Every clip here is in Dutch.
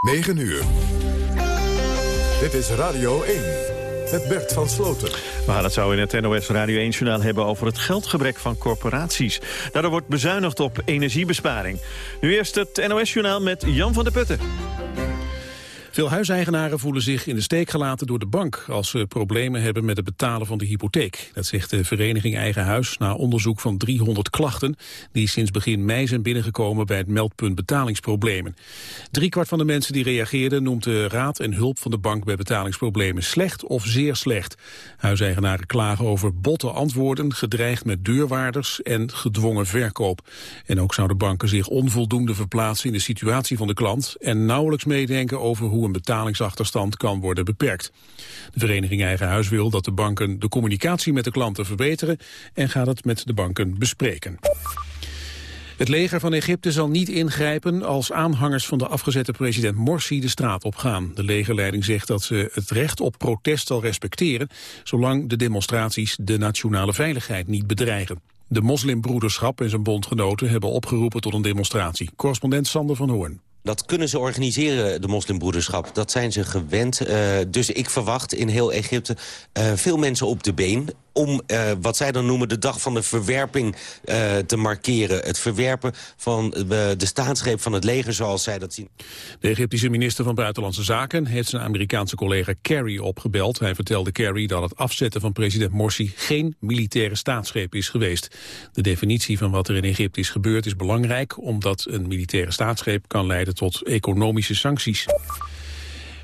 9 uur. Dit is Radio 1 met Bert van Sloten. We gaan het zo in het NOS Radio 1-journaal hebben over het geldgebrek van corporaties. Daardoor wordt bezuinigd op energiebesparing. Nu eerst het NOS-journaal met Jan van der Putten. Veel huiseigenaren voelen zich in de steek gelaten door de bank... als ze problemen hebben met het betalen van de hypotheek. Dat zegt de vereniging Eigen Huis na onderzoek van 300 klachten... die sinds begin mei zijn binnengekomen bij het meldpunt betalingsproblemen. Driekwart van de mensen die reageerden noemt de raad en hulp van de bank... bij betalingsproblemen slecht of zeer slecht. Huiseigenaren klagen over botte antwoorden, gedreigd met deurwaarders... en gedwongen verkoop. En ook zouden banken zich onvoldoende verplaatsen in de situatie van de klant... en nauwelijks meedenken over hoe een betalingsachterstand kan worden beperkt. De vereniging Eigen Huis wil dat de banken de communicatie met de klanten verbeteren en gaat het met de banken bespreken. Het leger van Egypte zal niet ingrijpen als aanhangers van de afgezette president Morsi de straat opgaan. De legerleiding zegt dat ze het recht op protest zal respecteren, zolang de demonstraties de nationale veiligheid niet bedreigen. De moslimbroederschap en zijn bondgenoten hebben opgeroepen tot een demonstratie. Correspondent Sander van Hoorn. Dat kunnen ze organiseren, de moslimbroederschap. Dat zijn ze gewend. Uh, dus ik verwacht in heel Egypte uh, veel mensen op de been om uh, wat zij dan noemen de dag van de verwerping uh, te markeren. Het verwerpen van uh, de staatsgreep van het leger zoals zij dat zien. De Egyptische minister van Buitenlandse Zaken heeft zijn Amerikaanse collega Kerry opgebeld. Hij vertelde Kerry dat het afzetten van president Morsi geen militaire staatsgreep is geweest. De definitie van wat er in Egypte is gebeurd is belangrijk omdat een militaire staatsgreep kan leiden tot economische sancties.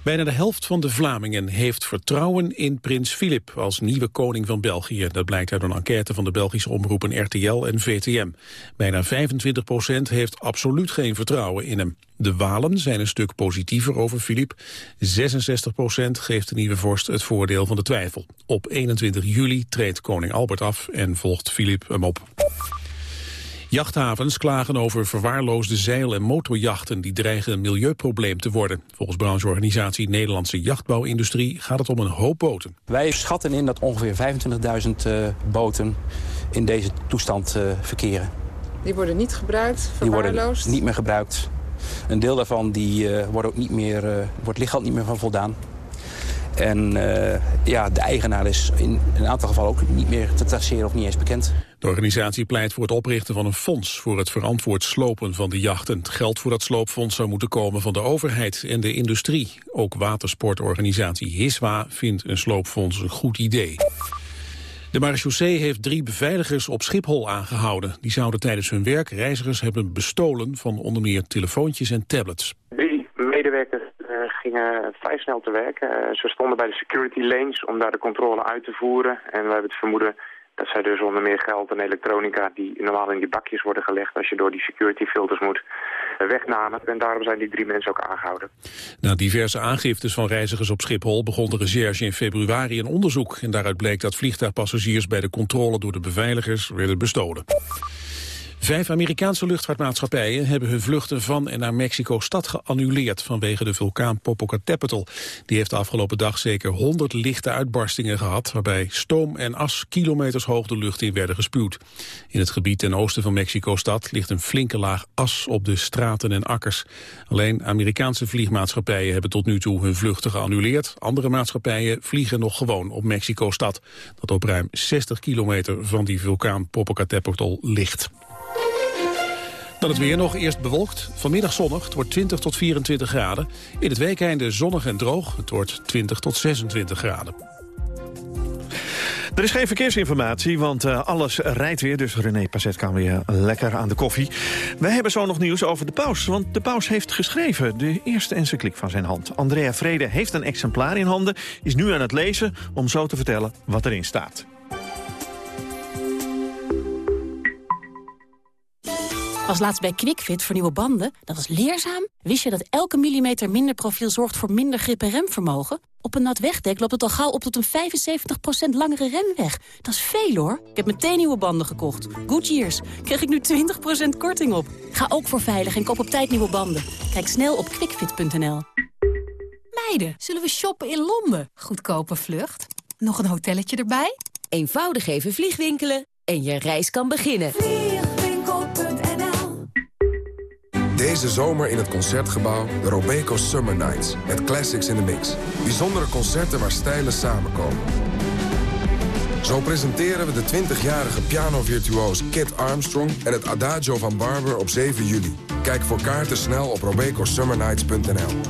Bijna de helft van de Vlamingen heeft vertrouwen in prins Filip als nieuwe koning van België. Dat blijkt uit een enquête van de Belgische omroepen RTL en VTM. Bijna 25 procent heeft absoluut geen vertrouwen in hem. De Walen zijn een stuk positiever over Filip. 66 procent geeft de nieuwe vorst het voordeel van de twijfel. Op 21 juli treedt koning Albert af en volgt Filip hem op. Jachthavens klagen over verwaarloosde zeil- en motorjachten... die dreigen een milieuprobleem te worden. Volgens brancheorganisatie Nederlandse Jachtbouwindustrie... gaat het om een hoop boten. Wij schatten in dat ongeveer 25.000 uh, boten in deze toestand uh, verkeren. Die worden niet gebruikt, verwaarloosd? Die worden niet meer gebruikt. Een deel daarvan die, uh, wordt ook niet meer, wordt lichaam niet meer van voldaan. En ja, de eigenaar is in een aantal gevallen ook niet meer te traceren of niet eens bekend. De organisatie pleit voor het oprichten van een fonds voor het verantwoord slopen van de jachten. Geld voor dat sloopfonds zou moeten komen van de overheid en de industrie. Ook watersportorganisatie HISWA vindt een sloopfonds een goed idee. De marechaussee heeft drie beveiligers op Schiphol aangehouden. Die zouden tijdens hun werk reizigers hebben bestolen van onder meer telefoontjes en tablets. Drie medewerkers uh, gingen vrij snel te werk. Uh, ze stonden bij de security lanes om daar de controle uit te voeren. En we hebben het vermoeden dat zij dus onder meer geld en elektronica die normaal in die bakjes worden gelegd als je door die security filters moet wegnamen. En daarom zijn die drie mensen ook aangehouden. Na diverse aangiftes van reizigers op Schiphol begon de recherche in februari een onderzoek. En daaruit bleek dat vliegtuigpassagiers bij de controle door de beveiligers werden bestolen. Vijf Amerikaanse luchtvaartmaatschappijen hebben hun vluchten van en naar Mexico-stad geannuleerd vanwege de vulkaan Popocatépetl. Die heeft de afgelopen dag zeker 100 lichte uitbarstingen gehad, waarbij stoom en as kilometers hoog de lucht in werden gespuwd. In het gebied ten oosten van Mexico-stad ligt een flinke laag as op de straten en akkers. Alleen Amerikaanse vliegmaatschappijen hebben tot nu toe hun vluchten geannuleerd. Andere maatschappijen vliegen nog gewoon op Mexico-stad, dat op ruim 60 kilometer van die vulkaan Popocatépetl ligt. Dan het weer nog, eerst bewolkt. Vanmiddag zonnig, het wordt 20 tot 24 graden. In het weekende zonnig en droog, het wordt 20 tot 26 graden. Er is geen verkeersinformatie, want uh, alles rijdt weer. Dus René Pazet kan weer lekker aan de koffie. Wij hebben zo nog nieuws over de paus. Want de paus heeft geschreven, de eerste encycliek van zijn hand. Andrea Vrede heeft een exemplaar in handen, is nu aan het lezen... om zo te vertellen wat erin staat. Was laatst bij QuickFit voor nieuwe banden. Dat was leerzaam. Wist je dat elke millimeter minder profiel zorgt voor minder grip en remvermogen? Op een nat wegdek loopt het al gauw op tot een 75% langere remweg. Dat is veel hoor. Ik heb meteen nieuwe banden gekocht. Goodyears. Krijg ik nu 20% korting op. Ga ook voor veilig en koop op tijd nieuwe banden. Kijk snel op quickfit.nl. Meiden, zullen we shoppen in Londen? Goedkope vlucht. Nog een hotelletje erbij? Eenvoudig even vliegwinkelen en je reis kan beginnen. Deze zomer in het Concertgebouw de Robeco Summer Nights. Met classics in the mix. Bijzondere concerten waar stijlen samenkomen. Zo presenteren we de 20-jarige pianovirtuoos Kit Armstrong... en het Adagio van Barber op 7 juli. Kijk voor kaarten snel op robecosummernights.nl.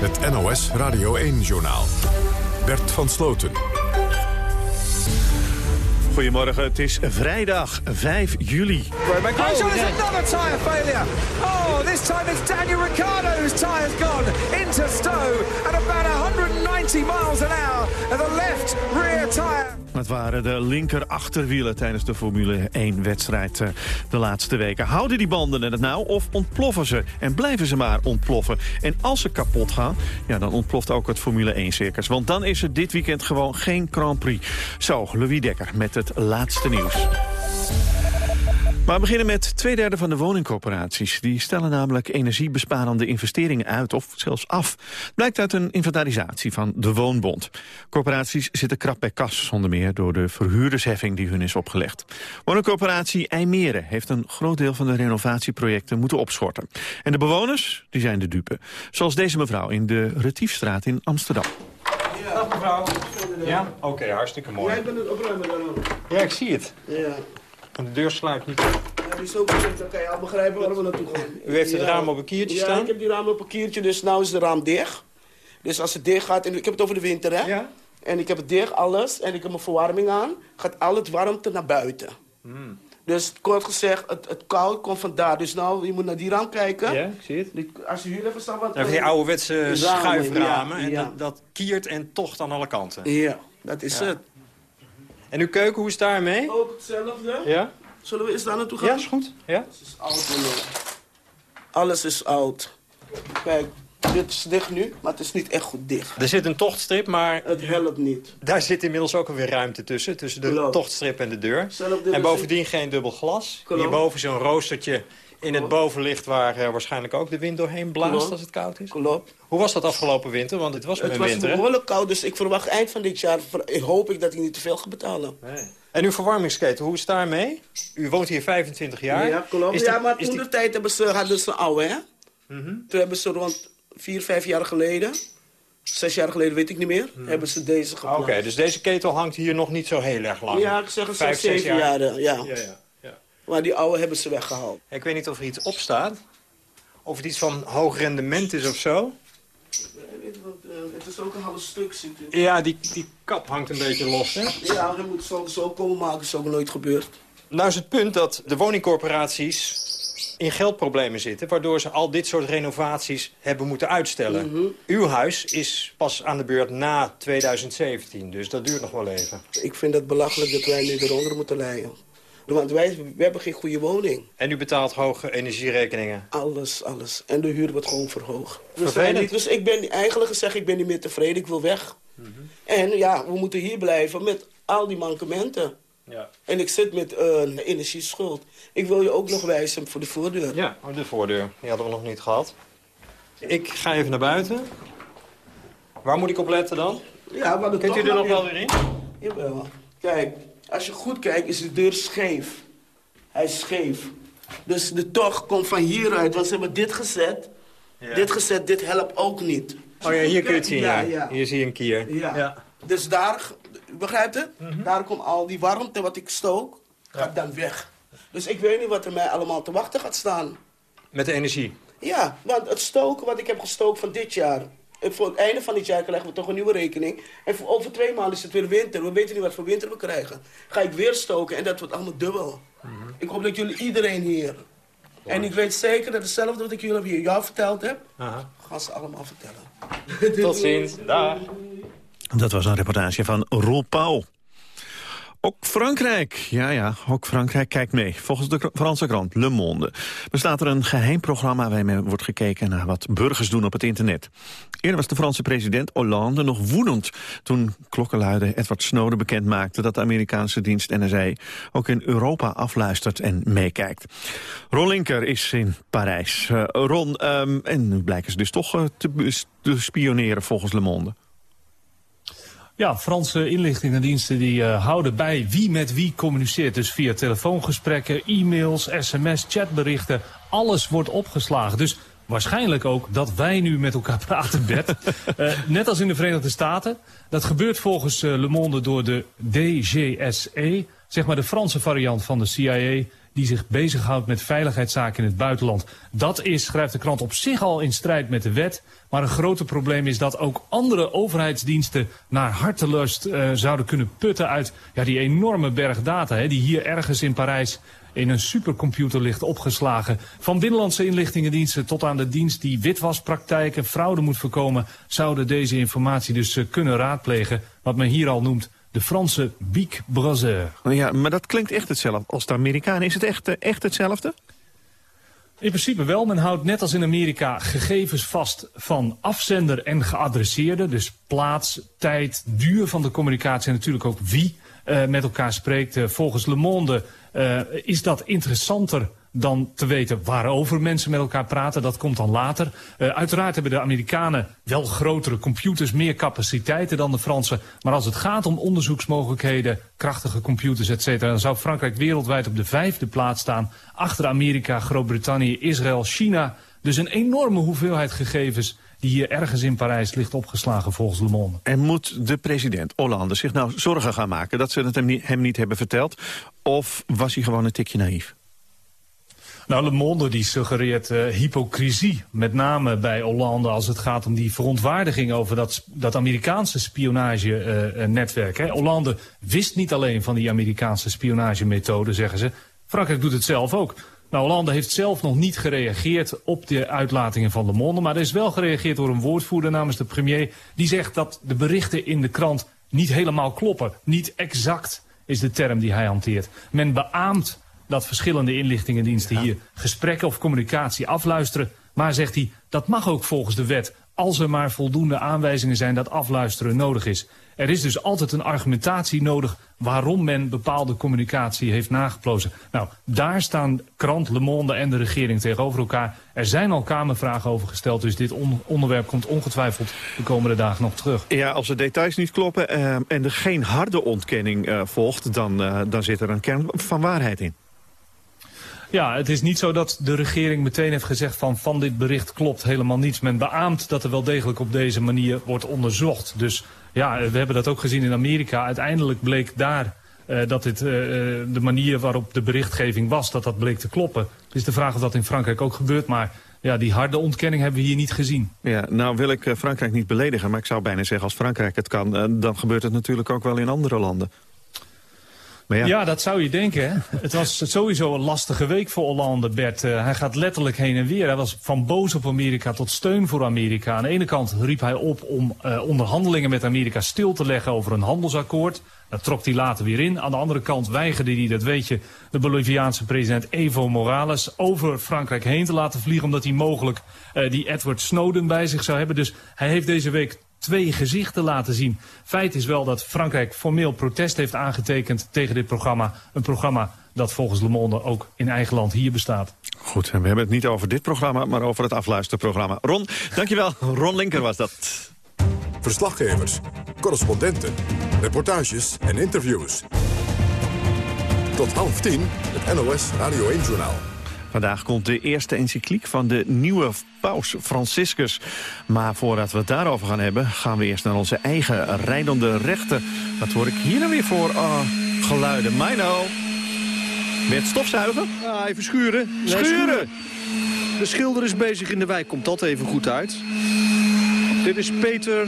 Het NOS Radio 1-journaal. Bert van Sloten. Goedemorgen, het is vrijdag 5 juli. Oh, there's another tyre failure. Oh, this time it's Daniel Ricciardo whose tyre's gone into Stowe at about 190 miles an hour. Rear tyre. Het waren de linker achterwielen tijdens de Formule 1-wedstrijd eh, de laatste weken. Houden die banden het nou of ontploffen ze? En blijven ze maar ontploffen? En als ze kapot gaan, ja, dan ontploft ook het Formule 1-circus. Want dan is er dit weekend gewoon geen Grand Prix. Zo, Louis Dekker met het laatste nieuws. Maar we beginnen met twee derde van de woningcorporaties. Die stellen namelijk energiebesparende investeringen uit of zelfs af. Blijkt uit een inventarisatie van de Woonbond. Corporaties zitten krap bij kas, zonder meer door de verhuurdersheffing die hun is opgelegd. Woningcorporatie IJmeren heeft een groot deel van de renovatieprojecten moeten opschorten. En de bewoners, die zijn de dupe. Zoals deze mevrouw in de Retiefstraat in Amsterdam. Dag mevrouw. Ja? Oké, hartstikke mooi. Jij bent het opruimen dan. Ja, ik zie het. Ja. De deur sluit niet. Ja, die is zo bekend, dan kan je al begrijpen waar we naartoe gaan. U heeft het Ja. raam op een kiertje ja, staan? ik heb die raam op een kiertje, dus nu is de raam dicht. Dus als het dicht gaat, en ik heb het over de winter, hè? Ja. En ik heb het dicht, alles, en ik heb mijn verwarming aan, gaat al het warmte naar buiten. Hmm. Dus kort gezegd, het, het koud komt vandaar. Dus nou, je moet naar die raam kijken. Ja, ik zie het. Die- Als je hier even staat, wat... Dan heb je die ouderwetse Ramen, schuiframen. ja, en ja. Dat, dat kiert en tocht aan alle kanten. Ja, dat is Ja. het. En uw keuken, hoe is het daarmee? Ook hetzelfde. Ja? Zullen we eens daar naartoe gaan? Ja, is goed. Ja? Alles is oud. Alles is oud. Kijk, dit is dicht nu, maar het is niet echt goed dicht. Er zit een tochtstrip, maar Het helpt niet. daar zit inmiddels ook alweer ruimte tussen. Tussen de Klopt. tochtstrip en de deur. En bovendien geen dubbel glas. Klopt. Hierboven zo'n roostertje in het bovenlicht... waar eh, waarschijnlijk ook de wind doorheen blaast Klopt. als het koud is. Klopt. Hoe was dat afgelopen winter? Want het was Het een was winter, hè? behoorlijk koud, dus ik verwacht eind van dit jaar... ik hoop ik dat ik niet te veel ga betalen. Nee. En uw verwarmingsketen, hoe is het daarmee? U woont hier 25 jaar. Ja, klopt. Ja, maar toen die- de tijd hebben ze, hadden ze een oude, hè? Mhm. Toen hebben ze rond vier, vijf jaar geleden... Zes jaar geleden, weet ik niet meer, hebben ze deze Ah, Oké, geplaatst. dus deze ketel hangt hier nog niet zo heel erg lang. Ja, ik zeg het Vijf, zes, zeven jaar. ja. Ja, ja, ja. Maar die oude hebben ze weggehaald. Ik weet niet of er iets op staat. Of het iets van hoog rendement is of zo. het is ook een half stuk, ziet u. Ja, die, die kap hangt een beetje los, hè? Ja, hij moet zo, zo komen maken, is ook nooit gebeurd. Nou is het punt dat de woningcorporaties in geldproblemen zitten... waardoor ze al dit soort renovaties hebben moeten uitstellen. Mhm. Uw huis is pas aan de beurt na 2017, dus dat duurt nog wel even. Ik vind het belachelijk dat wij nu eronder moeten lijden. Want wij, wij hebben geen goede woning. En u betaalt hoge energierekeningen. Alles, alles. En de huur wordt gewoon verhoogd. Dus, Vervelend. wij niet, dus ik ben eigenlijk gezegd, ik ben niet meer tevreden, ik wil weg. Mhm. En ja, we moeten hier blijven met al die mankementen. Ja. En ik zit met een energieschuld. Ik wil je ook nog wijzen voor de voordeur. Ja, oh, de voordeur. Die hadden we nog niet gehad. Ik ga even naar buiten. Waar moet ik op letten dan? Ja, maar de Kent u er nog wel weer in? Jawel. Kijk, als je goed kijkt is de deur scheef. Hij is scheef. Dus de tocht komt van hieruit, want ze hebben dit gezet. Ja. Dit gezet, dit helpt ook niet. Oh ja, hier kun je het zien, ja. Ja, ja. Hier zie je een kier. Ja. Dus daar, u begrijpt het? Daar komt al die warmte wat ik stook, gaat dan weg. Dus ik weet niet wat er mij allemaal te wachten gaat staan. Met de energie. Ja, want het stoken wat ik heb gestookt van dit jaar... en voor het einde van dit jaar krijgen we toch een nieuwe rekening. En voor over twee maanden is het weer winter. We weten niet wat voor winter we krijgen. Ga ik weer stoken en dat wordt allemaal dubbel. Ik hoop dat jullie iedereen hier... En ik weet zeker dat hetzelfde wat ik jullie hier jou verteld heb... Aha. gaan ze allemaal vertellen. Tot ziens. Dag. Dat was een reportage van Roel Pauw. Ook Frankrijk, ja ja, ook Frankrijk kijkt mee. Volgens de Franse krant Le Monde bestaat er een geheim programma... waarmee wordt gekeken naar wat burgers doen op het internet. Eerder was de Franse president Hollande nog woedend... toen klokkenluider Edward Snowden bekend maakte... dat de Amerikaanse dienst NSA ook in Europa afluistert en meekijkt. Ron Linker is in Parijs. Eh, Ron, ehm, en nu blijken ze dus toch eh, te, te spioneren volgens Le Monde. Ja, Franse inlichtingendiensten die uh, houden bij wie met wie communiceert. Dus via telefoongesprekken, e-mails, sms, chatberichten. Alles wordt opgeslagen. Dus waarschijnlijk ook dat wij nu met elkaar praten, Bert. uh, net als in de Verenigde Staten. Dat gebeurt volgens uh, Le Monde door de DGSE. Zeg maar de Franse variant van de CIA die zich bezighoudt met veiligheidszaken in het buitenland. Dat is, schrijft de krant, op zich al in strijd met de wet. Maar een groter probleem is dat ook andere overheidsdiensten naar hartelust uh, zouden kunnen putten uit ja, die enorme berg data. Hè, die hier ergens in Parijs in een supercomputer ligt opgeslagen. Van binnenlandse inlichtingendiensten tot aan de dienst die witwaspraktijken, fraude moet voorkomen, zouden deze informatie dus uh, kunnen raadplegen. Wat men hier al noemt de Franse Big Brother. Ja, maar dat klinkt echt hetzelfde als de Amerikanen. Is het echt, uh, echt hetzelfde? In principe wel. Men houdt net als in Amerika gegevens vast van afzender en geadresseerde. Dus plaats, tijd, duur van de communicatie en natuurlijk ook wie uh, met elkaar spreekt. Uh, volgens Le Monde uh, is dat interessanter dan te weten waarover mensen met elkaar praten. Dat komt dan later. Uh, uiteraard hebben de Amerikanen wel grotere computers, meer capaciteiten dan de Fransen. Maar als het gaat om onderzoeksmogelijkheden, krachtige computers, et cetera, dan zou Frankrijk wereldwijd op de vijfde plaats staan. Achter Amerika, Groot-Brittannië, Israël, China. Dus een enorme hoeveelheid gegevens die hier ergens in Parijs ligt opgeslagen volgens Le Monde. En moet de president Hollande zich nou zorgen gaan maken dat ze het hem niet hebben verteld? Of was hij gewoon een tikje naïef? Nou, Le Monde die suggereert uh, hypocrisie. Met name bij Hollande als het gaat om die verontwaardiging over dat, dat Amerikaanse spionagenetwerk. Uh, Hollande wist niet alleen van die Amerikaanse spionagemethode, zeggen ze. Frankrijk doet het zelf ook. Nou, Hollande heeft zelf nog niet gereageerd op de uitlatingen van Le Monde. Maar er is wel gereageerd door een woordvoerder namens de premier. Die zegt dat de berichten in de krant niet helemaal kloppen. Niet exact is de term die hij hanteert. Men beaamt dat verschillende inlichtingendiensten ja. hier gesprekken of communicatie afluisteren. Maar zegt hij, dat mag ook volgens de wet, als er maar voldoende aanwijzingen zijn dat afluisteren nodig is. Er is dus altijd een argumentatie nodig waarom men bepaalde communicatie heeft nageplozen. Nou, daar staan krant, Le Monde en de regering tegenover elkaar. Er zijn al Kamervragen over gesteld, dus dit on onderwerp komt ongetwijfeld de komende dagen nog terug. Ja, als de details niet kloppen uh, en er geen harde ontkenning uh, volgt, dan, uh, dan zit er een kern van waarheid in. Ja, het is niet zo dat de regering meteen heeft gezegd van van dit bericht klopt helemaal niets. Men beaamt dat er wel degelijk op deze manier wordt onderzocht. Dus ja, we hebben dat ook gezien in Amerika. Uiteindelijk bleek daar uh, dat dit, uh, de manier waarop de berichtgeving was, dat dat bleek te kloppen. Het is de vraag of dat in Frankrijk ook gebeurt, maar ja, die harde ontkenning hebben we hier niet gezien. Ja, nou wil ik Frankrijk niet beledigen, maar ik zou bijna zeggen als Frankrijk het kan, dan gebeurt het natuurlijk ook wel in andere landen. Ja. dat zou je denken. Het was sowieso een lastige week voor Hollande, Bert. Uh, hij gaat letterlijk heen en weer. Hij was van boos op Amerika tot steun voor Amerika. Aan de ene kant riep hij op om uh, onderhandelingen met Amerika stil te leggen over een handelsakkoord. Dat trok hij later weer in. Aan de andere kant weigerde hij, dat weet je, de Boliviaanse president Evo Morales over Frankrijk heen te laten vliegen. Omdat hij mogelijk uh, die Edward Snowden bij zich zou hebben. Dus hij heeft deze week twee gezichten laten zien. Feit is wel dat Frankrijk formeel protest heeft aangetekend tegen dit programma. Een programma dat volgens Le Monde ook in eigen land hier bestaat. Goed, en we hebben het niet over dit programma, maar over het afluisterprogramma. Ron, dankjewel. Ron Linker was dat. Verslaggevers, correspondenten, reportages en interviews. Tot half tien, het NOS Radio 1-journaal. Vandaag komt de eerste encycliek van de nieuwe paus Franciscus. Maar voordat we het daarover gaan hebben, gaan we eerst naar onze eigen rijdende rechten. Wat hoor ik hier nou weer voor oh, geluiden? Mino, met stofzuigen? Ja, even schuren. Schuren! De schilder is bezig in de wijk, komt dat even goed uit. Dit is Peter...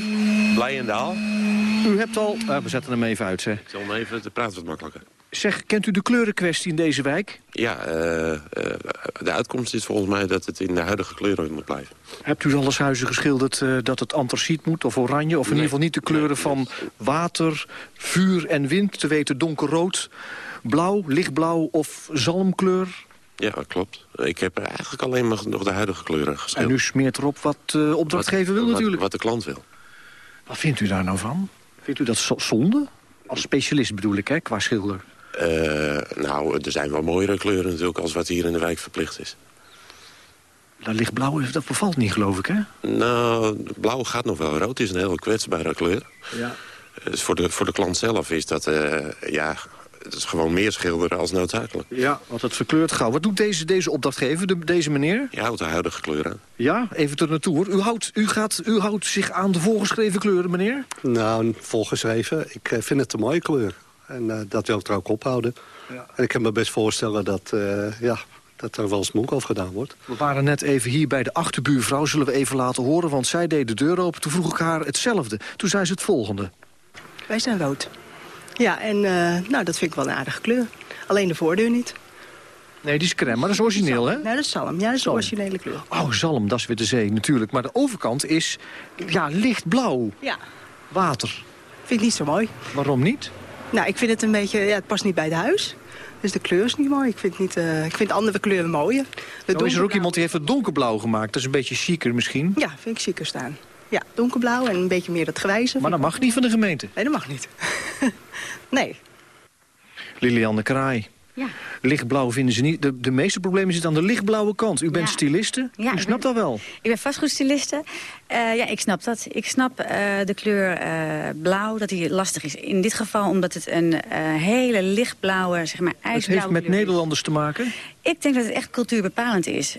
Blijendaal. U hebt al... Uh, we zetten hem even uit, zeg. Ik zal hem even, te praten wat makkelijker. Zeg, kent u de kleurenkwestie in deze wijk? Ja, uh, uh, de uitkomst is volgens mij dat het in de huidige kleuren moet blijven. Hebt u alles huizen geschilderd uh, dat het antraciet moet of oranje? Of in nee. ieder geval niet de kleuren nee, van water, vuur en wind? Te weten donkerrood, blauw, lichtblauw of zalmkleur? Ja, dat klopt. Ik heb eigenlijk alleen maar nog de huidige kleuren geschilderd. En u smeert erop wat de opdrachtgever wil wat, natuurlijk? Wat de klant wil. Wat vindt u daar nou van? Vindt u dat zonde? Als specialist bedoel ik, hè, qua schilder. Uh, nou, er zijn wel mooiere kleuren natuurlijk als wat hier in de wijk verplicht is. Dat lichtblauw, dat bevalt niet, geloof ik, hè? Nou, blauw gaat nog wel. Rood is een heel kwetsbare kleur. Ja. Dus voor de, voor de klant zelf is dat, eh, ja, het is gewoon meer schilderen als noodzakelijk. Ja, want het verkleurt gauw. Wat doet deze, deze opdrachtgever, de, deze meneer? Je houdt de huidige kleur aan. Ja, even tot naartoe hoor. U houdt, u, gaat, u houdt zich aan de voorgeschreven kleuren, meneer? Nou, volgeschreven. Ik eh, vind het een mooie kleur. En eh, dat wil ik er ook ophouden. Ja. En ik kan me best voorstellen dat, eh, ja, dat er wel eens moek over gedaan wordt. We waren net even hier bij de achterbuurvrouw, zullen we even laten horen... want zij deed de deur open, toen vroeg ik haar hetzelfde. Toen zei ze het volgende. Wij zijn rood. Ja, en eh, nou, dat vind ik wel een aardige kleur. Alleen de voordeur niet. Nee, die is crème, maar dat is origineel, hè? Nee, dat is zalm. Ja, dat is de originele kleur. Oh, zalm, dat is weer de zee, natuurlijk. Maar de overkant is, ja, lichtblauw. Ja. Water. Vind ik niet zo mooi. Waarom niet? Nou, ik vind het een beetje... Ja, het past niet bij het huis. Dus de kleur is niet mooi. Ik vind, niet, eh, ik vind andere kleuren mooier. Nou is er ook iemand die heeft het donkerblauw gemaakt. Dat is een beetje chiquer misschien. Ja, vind ik chiquer staan. Ja, donkerblauw en een beetje meer dat grijze. Maar dat mag niet van de gemeente. Nee, dat mag niet. nee. Liliane Kraai. Ja. Lichtblauw vinden ze niet. De, de meeste problemen zitten aan de lichtblauwe kant. U bent Ja. styliste. Ja, U snapt ben- dat wel. Ik ben vastgoedstyliste. Eh ja, ik snap dat. Ik snap eh, de kleur eh, blauw, dat die lastig is. In dit geval omdat het een hele lichtblauwe, zeg maar Het ijsblauwe heeft met is. Nederlanders te maken. Ik denk dat het echt cultuurbepalend is.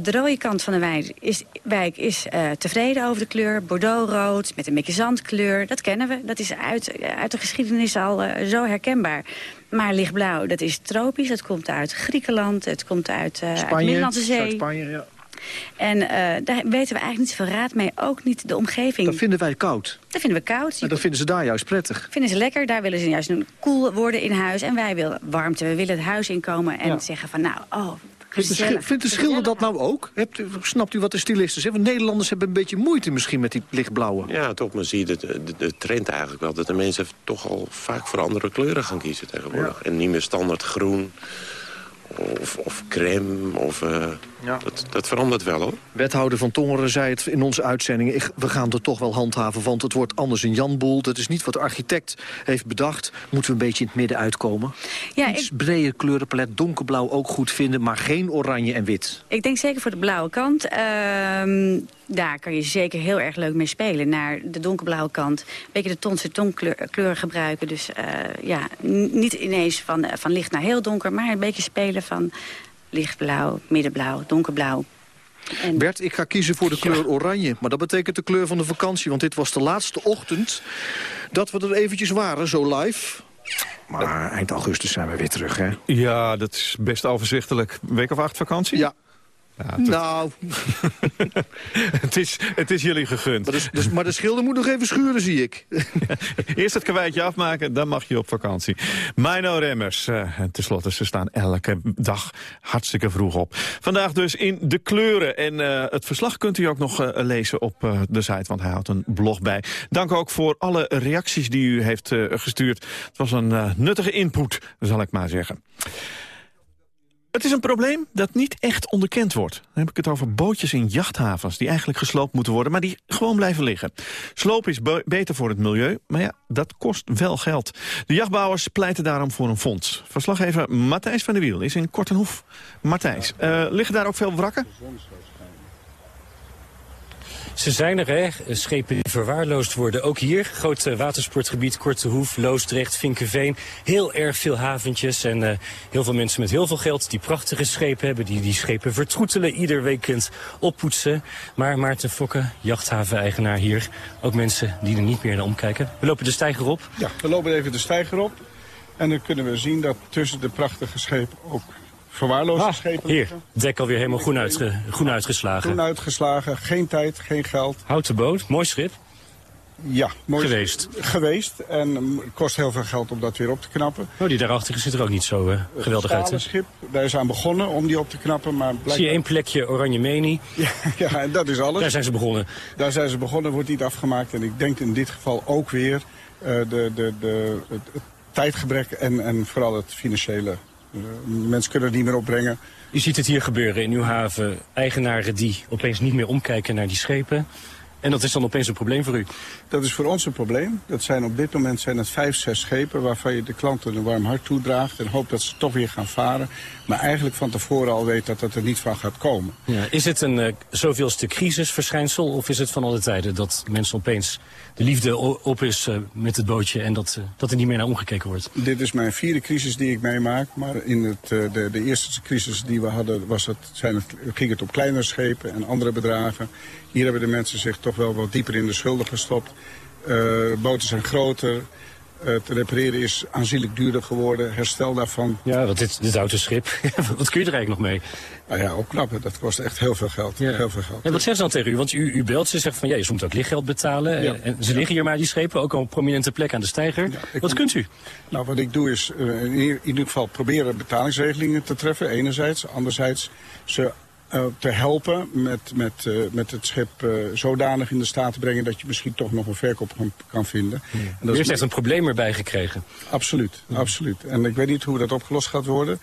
De rode kant van de wijk is, wijk is tevreden over de kleur. Bordeauxrood met een beetje zandkleur. Dat kennen we. Dat is uit, uit de geschiedenis al zo herkenbaar. Maar lichtblauw, dat is tropisch. Dat komt uit Griekenland. Het komt uit, uit de Spanje. Middellandse Zee. Zuid-Spanje, ja. En eh, daar weten we eigenlijk niet zoveel raad mee. Ook niet de omgeving. Dat vinden wij koud. Dat vinden we koud. En dat vinden ze daar juist prettig. vinden ze lekker. Daar willen ze juist koel worden in huis. En wij willen warmte. We willen het huis inkomen en Ja. zeggen van nou, oh, gezellig. vindt de schilder dat nou ook? Hebt snapt u wat de stylisten zeggen? Want Nederlanders hebben een beetje moeite misschien met die lichtblauwe. Ja, toch, maar zie je de, de, de trend eigenlijk wel... dat de mensen toch al vaak voor andere kleuren gaan kiezen tegenwoordig. En niet meer standaard groen of, of crème. Of, eh, Ja. dat, dat verandert wel, hoor. Wethouder van Tongeren zei het in onze uitzending. Ik, we gaan er toch wel handhaven, want het wordt anders een Janboel. Dat is niet wat de architect heeft bedacht. Moeten we een beetje in het midden uitkomen. Ja, Iets breder kleurenpalet, donkerblauw ook goed vinden... maar geen oranje en wit. Ik denk zeker voor de blauwe kant. Ehm, daar kan je zeker heel erg leuk mee spelen. Naar de donkerblauwe kant. Een beetje de tonse tonkleur kleur gebruiken. Dus eh, ja, niet ineens van, eh, van licht naar heel donker. Maar een beetje spelen van lichtblauw, middenblauw, donkerblauw. Bert, ik ga kiezen voor de kleur oranje. Maar dat betekent de kleur van de vakantie. Want dit was de laatste ochtend dat we er eventjes waren, zo live. Maar eind augustus zijn we weer terug, hè? Ja, dat is best overzichtelijk. Week of acht vakantie? Ja. Nou, het, is, het is jullie gegund. maar de, dus- maar de schilder moet nog even schuren, zie ik. Eerst het kwijtje afmaken, dan mag je op vakantie. Mino Remmers. eh, en tenslotte, ze staan elke dag hartstikke vroeg op. Vandaag dus in de kleuren. En eh, het verslag kunt u ook nog eh, lezen op de site, want hij houdt een blog bij. Dank ook voor alle reacties die u heeft gestuurd. Het was een nuttige input, zal ik maar zeggen. Het is een probleem dat niet echt onderkend wordt. Dan heb ik het over bootjes in jachthavens... die eigenlijk gesloopt moeten worden, maar die gewoon blijven liggen. Sloop is be- beter voor het milieu, maar ja, dat kost wel geld. De jachtbouwers pleiten daarom voor een fonds. Verslaggever Matthijs van der Wiel is in Kortenhoef. Matthijs, eh, liggen daar ook veel wrakken? Ze zijn er, hè. Schepen die verwaarloosd worden. Ook hier, groot eh, watersportgebied, Korte Hoef, Loosdrecht, Vinkenveen. Heel erg veel haventjes en eh, heel veel mensen met heel veel geld... die prachtige schepen hebben, die die schepen vertroetelen... ieder weekend oppoetsen. Maar Maarten Fokke, jachthaven-eigenaar hier... ook mensen die er niet meer naar omkijken. We lopen de steiger op. Ja, we lopen even de steiger op. En dan kunnen we zien dat tussen de prachtige schepen ook verwaarloosde schepen Ah, Hier, liggen. dek alweer helemaal groen, uitge- groen uitgeslagen. Groen uitgeslagen, geen tijd, geen geld. Houten boot, mooi schip. Ja, mooi Geweest. Geweest. En mm, het kost heel veel geld om dat weer op te knappen. Oh, die daarachter ziet er ook niet zo eh, geweldig uit. Het schip, daar is aan begonnen om die op te knappen. Maar blijkbaar... Zie je één plekje oranje menie? Ja, ja, en dat is alles. Daar zijn ze begonnen. Daar zijn ze begonnen, wordt niet afgemaakt. En ik denk in dit geval ook weer eh, de, de, de, het, het tijdgebrek en, en vooral het financiële. Eh, mensen kunnen het niet meer opbrengen. U ziet het hier gebeuren in uw haven. Eigenaren die opeens niet meer omkijken naar die schepen. En dat is dan opeens een probleem voor u? Dat is voor ons een probleem. Dat zijn op dit moment zijn het vijf, zes schepen waarvan je de klanten een warm hart toedraagt en hoopt dat ze toch weer gaan varen. Maar eigenlijk van tevoren al weet dat dat er niet van gaat komen. Ja, is het een uh, zoveelste crisisverschijnsel of is het van alle tijden dat mensen opeens de liefde op is uh, met het bootje en dat, uh, dat er niet meer naar omgekeken wordt? Dit is mijn vierde crisis die ik meemaak, maar in het, de, de eerste crisis die we hadden was het, zijn het, ging het op kleinere schepen en andere bedragen. Hier hebben de mensen zich toch wel wat dieper in de schulden gestopt. boten zijn groter, het repareren is aanzienlijk duurder geworden. Herstel daarvan. Ja, want dit, dit een schip. wat kun je er eigenlijk nog mee? Nou ja, opknappen. Dat kost echt heel veel geld. Ja. Heel veel geld. En wat zeggen ze dan tegen u? Want u, u belt, ze zegt van ja, je moet ook lichtgeld betalen. Ja. En ze liggen hier maar, die schepen, ook al een prominente plek aan de steiger. Ja, wat kunt u? Nou, wat ik doe is uh, in ieder geval proberen betalingsregelingen te treffen, enerzijds. Anderzijds ze uh, te helpen met, met, uh, met het schip uh, zodanig in de staat te brengen... dat je misschien toch nog een verkoop kan, kan vinden. Ja. En dat U heeft echt een probleem erbij gekregen. Absoluut, ja. absoluut. En ik weet niet hoe dat opgelost gaat worden.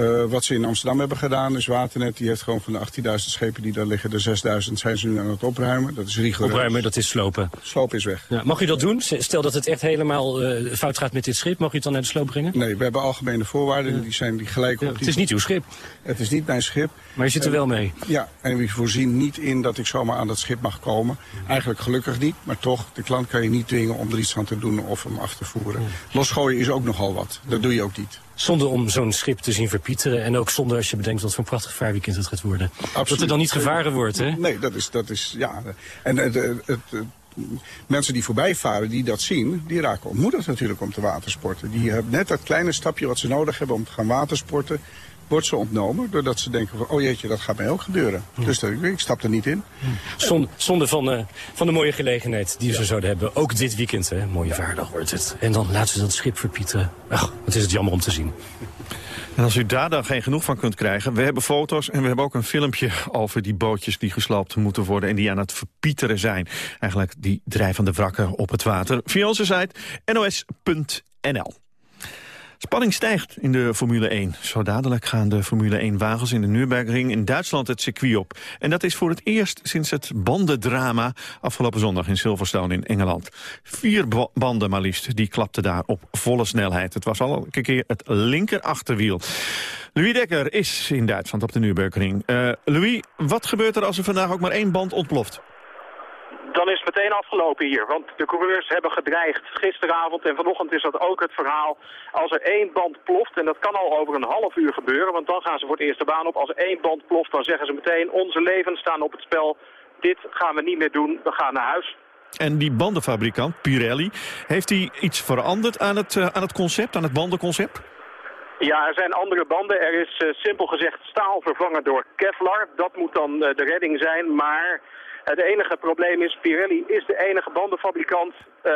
Uh, wat ze in Amsterdam hebben gedaan is Waternet. Die heeft gewoon van de 18.000 schepen die daar liggen, de 6.000 zijn ze nu aan het opruimen. Dat is rigoureus. Opruimen, dat is slopen. Sloop is weg. Ja, mag u dat doen? Stel dat het echt helemaal uh, fout gaat met dit schip. Mag u het dan naar de sloop brengen? Nee, we hebben algemene voorwaarden. Ja. Die zijn die gelijk op. Ja, het is niet uw schip. Het is niet mijn schip. Maar je zit er wel mee. Ja, en we voorzien niet in dat ik zomaar aan dat schip mag komen. Eigenlijk gelukkig niet, maar toch, de klant kan je niet dwingen om er iets aan te doen of hem af te voeren. Losgooien is ook nogal wat. Dat doe je ook niet. Zonde om zo'n schip te zien verpieteren. En ook zonder als je bedenkt wat voor een prachtig vaarweekend het gaat worden. Absoluut. Dat er dan niet gevaren wordt, hè? Nee, dat is, dat is ja. En het, het, het, mensen die voorbij varen, die dat zien, die raken ontmoedigd natuurlijk om te watersporten. Die hebben net dat kleine stapje wat ze nodig hebben om te gaan watersporten wordt ze ontnomen. Doordat ze denken van, oh jeetje, dat gaat mij ook gebeuren. Ja. Dus dat, ik stap er niet in. Zonde, zonde van, uh, van de mooie gelegenheid die we ja. zo zouden hebben. Ook dit weekend, hè. Mooie ja. vaardag wordt het. En dan laten ze dat schip verpieteren. Ach, wat is het jammer om te zien. En als u daar dan geen genoeg van kunt krijgen... we hebben foto's en we hebben ook een filmpje over die bootjes... die gesloopt moeten worden en die aan het verpieteren zijn. Eigenlijk die drijvende wrakken op het water. Via onze site nos.nl. Spanning stijgt in de Formule 1. Zo dadelijk gaan de Formule 1-wagens in de Nürburgring in Duitsland het circuit op. En dat is voor het eerst sinds het bandendrama afgelopen zondag in Silverstone in Engeland. Vier banden maar liefst, die klapten daar op volle snelheid. Het was al een keer het linker achterwiel. Louis Dekker is in Duitsland op de Nürburgring. Uh, Louis, wat gebeurt er als er vandaag ook maar één band ontploft? Dan is het meteen afgelopen hier. Want de coureurs hebben gedreigd gisteravond en vanochtend is dat ook het verhaal. Als er één band ploft, en dat kan al over een half uur gebeuren, want dan gaan ze voor het eerste baan op. Als er één band ploft, dan zeggen ze meteen onze levens staan op het spel. Dit gaan we niet meer doen, we gaan naar huis. En die bandenfabrikant, Pirelli, heeft hij iets veranderd aan het, uh, aan het concept, aan het bandenconcept? Ja, er zijn andere banden. Er is uh, simpel gezegd staal vervangen door Kevlar. Dat moet dan uh, de redding zijn, maar... Het enige probleem is, Pirelli is de enige bandenfabrikant. Uh,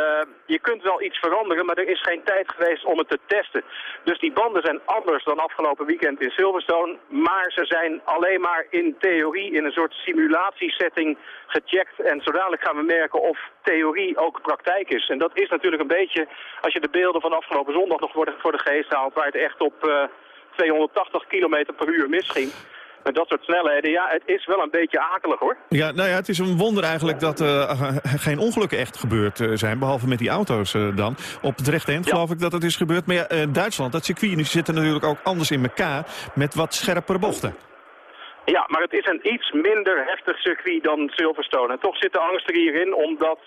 je kunt wel iets veranderen, maar er is geen tijd geweest om het te testen. Dus die banden zijn anders dan afgelopen weekend in Silverstone. Maar ze zijn alleen maar in theorie in een soort simulatiesetting gecheckt. En zo dadelijk gaan we merken of theorie ook praktijk is. En dat is natuurlijk een beetje, als je de beelden van afgelopen zondag nog voor de geest haalt... waar het echt op uh, 280 km per uur misging met dat soort snelheden, ja, het is wel een beetje akelig hoor. Ja, nou ja, het is een wonder eigenlijk dat uh, geen ongelukken echt gebeurd uh, zijn, behalve met die auto's uh, dan. Op het rechte eind ja. geloof ik dat het is gebeurd. Maar ja, Duitsland, dat circuit, nu zitten natuurlijk ook anders in elkaar met wat scherpere bochten. Ja, maar het is een iets minder heftig circuit dan Silverstone. En toch zit de angst er hierin, omdat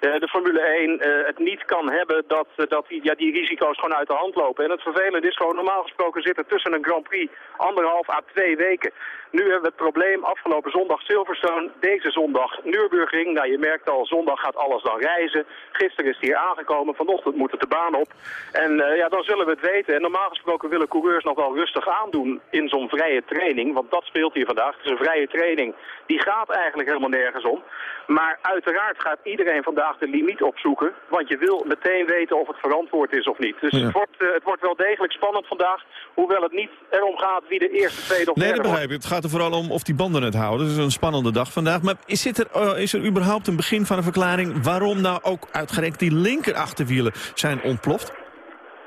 de Formule 1 uh, het niet kan hebben dat, uh, dat die, ja, die risico's gewoon uit de hand lopen. En het vervelende is gewoon, normaal gesproken zit er tussen een Grand Prix anderhalf à twee weken. Nu hebben we het probleem afgelopen zondag Silverstone, deze zondag Nürburgring. Nou, je merkt al, zondag gaat alles dan reizen. Gisteren is het hier aangekomen, vanochtend moet het de baan op. En ja, dan zullen we het weten. En normaal gesproken willen coureurs nog wel rustig aandoen in zo'n vrije training. Want dat speelt hier vandaag. Het is een vrije training. Die gaat eigenlijk helemaal nergens om. Maar uiteraard gaat iedereen vandaag de limiet opzoeken. Want je wil meteen weten of het verantwoord is of niet. Dus ja. het, wordt, uh, het wordt wel degelijk spannend vandaag. Hoewel het niet erom gaat wie de eerste, tweede of nee, derde dat begrijp ik. Het gaat er vooral om of die banden het houden. Het is een spannende dag vandaag. Maar is, er, uh, is er überhaupt een begin van een verklaring... waarom nou ook uitgerekend die linker achterwielen zijn ontploft?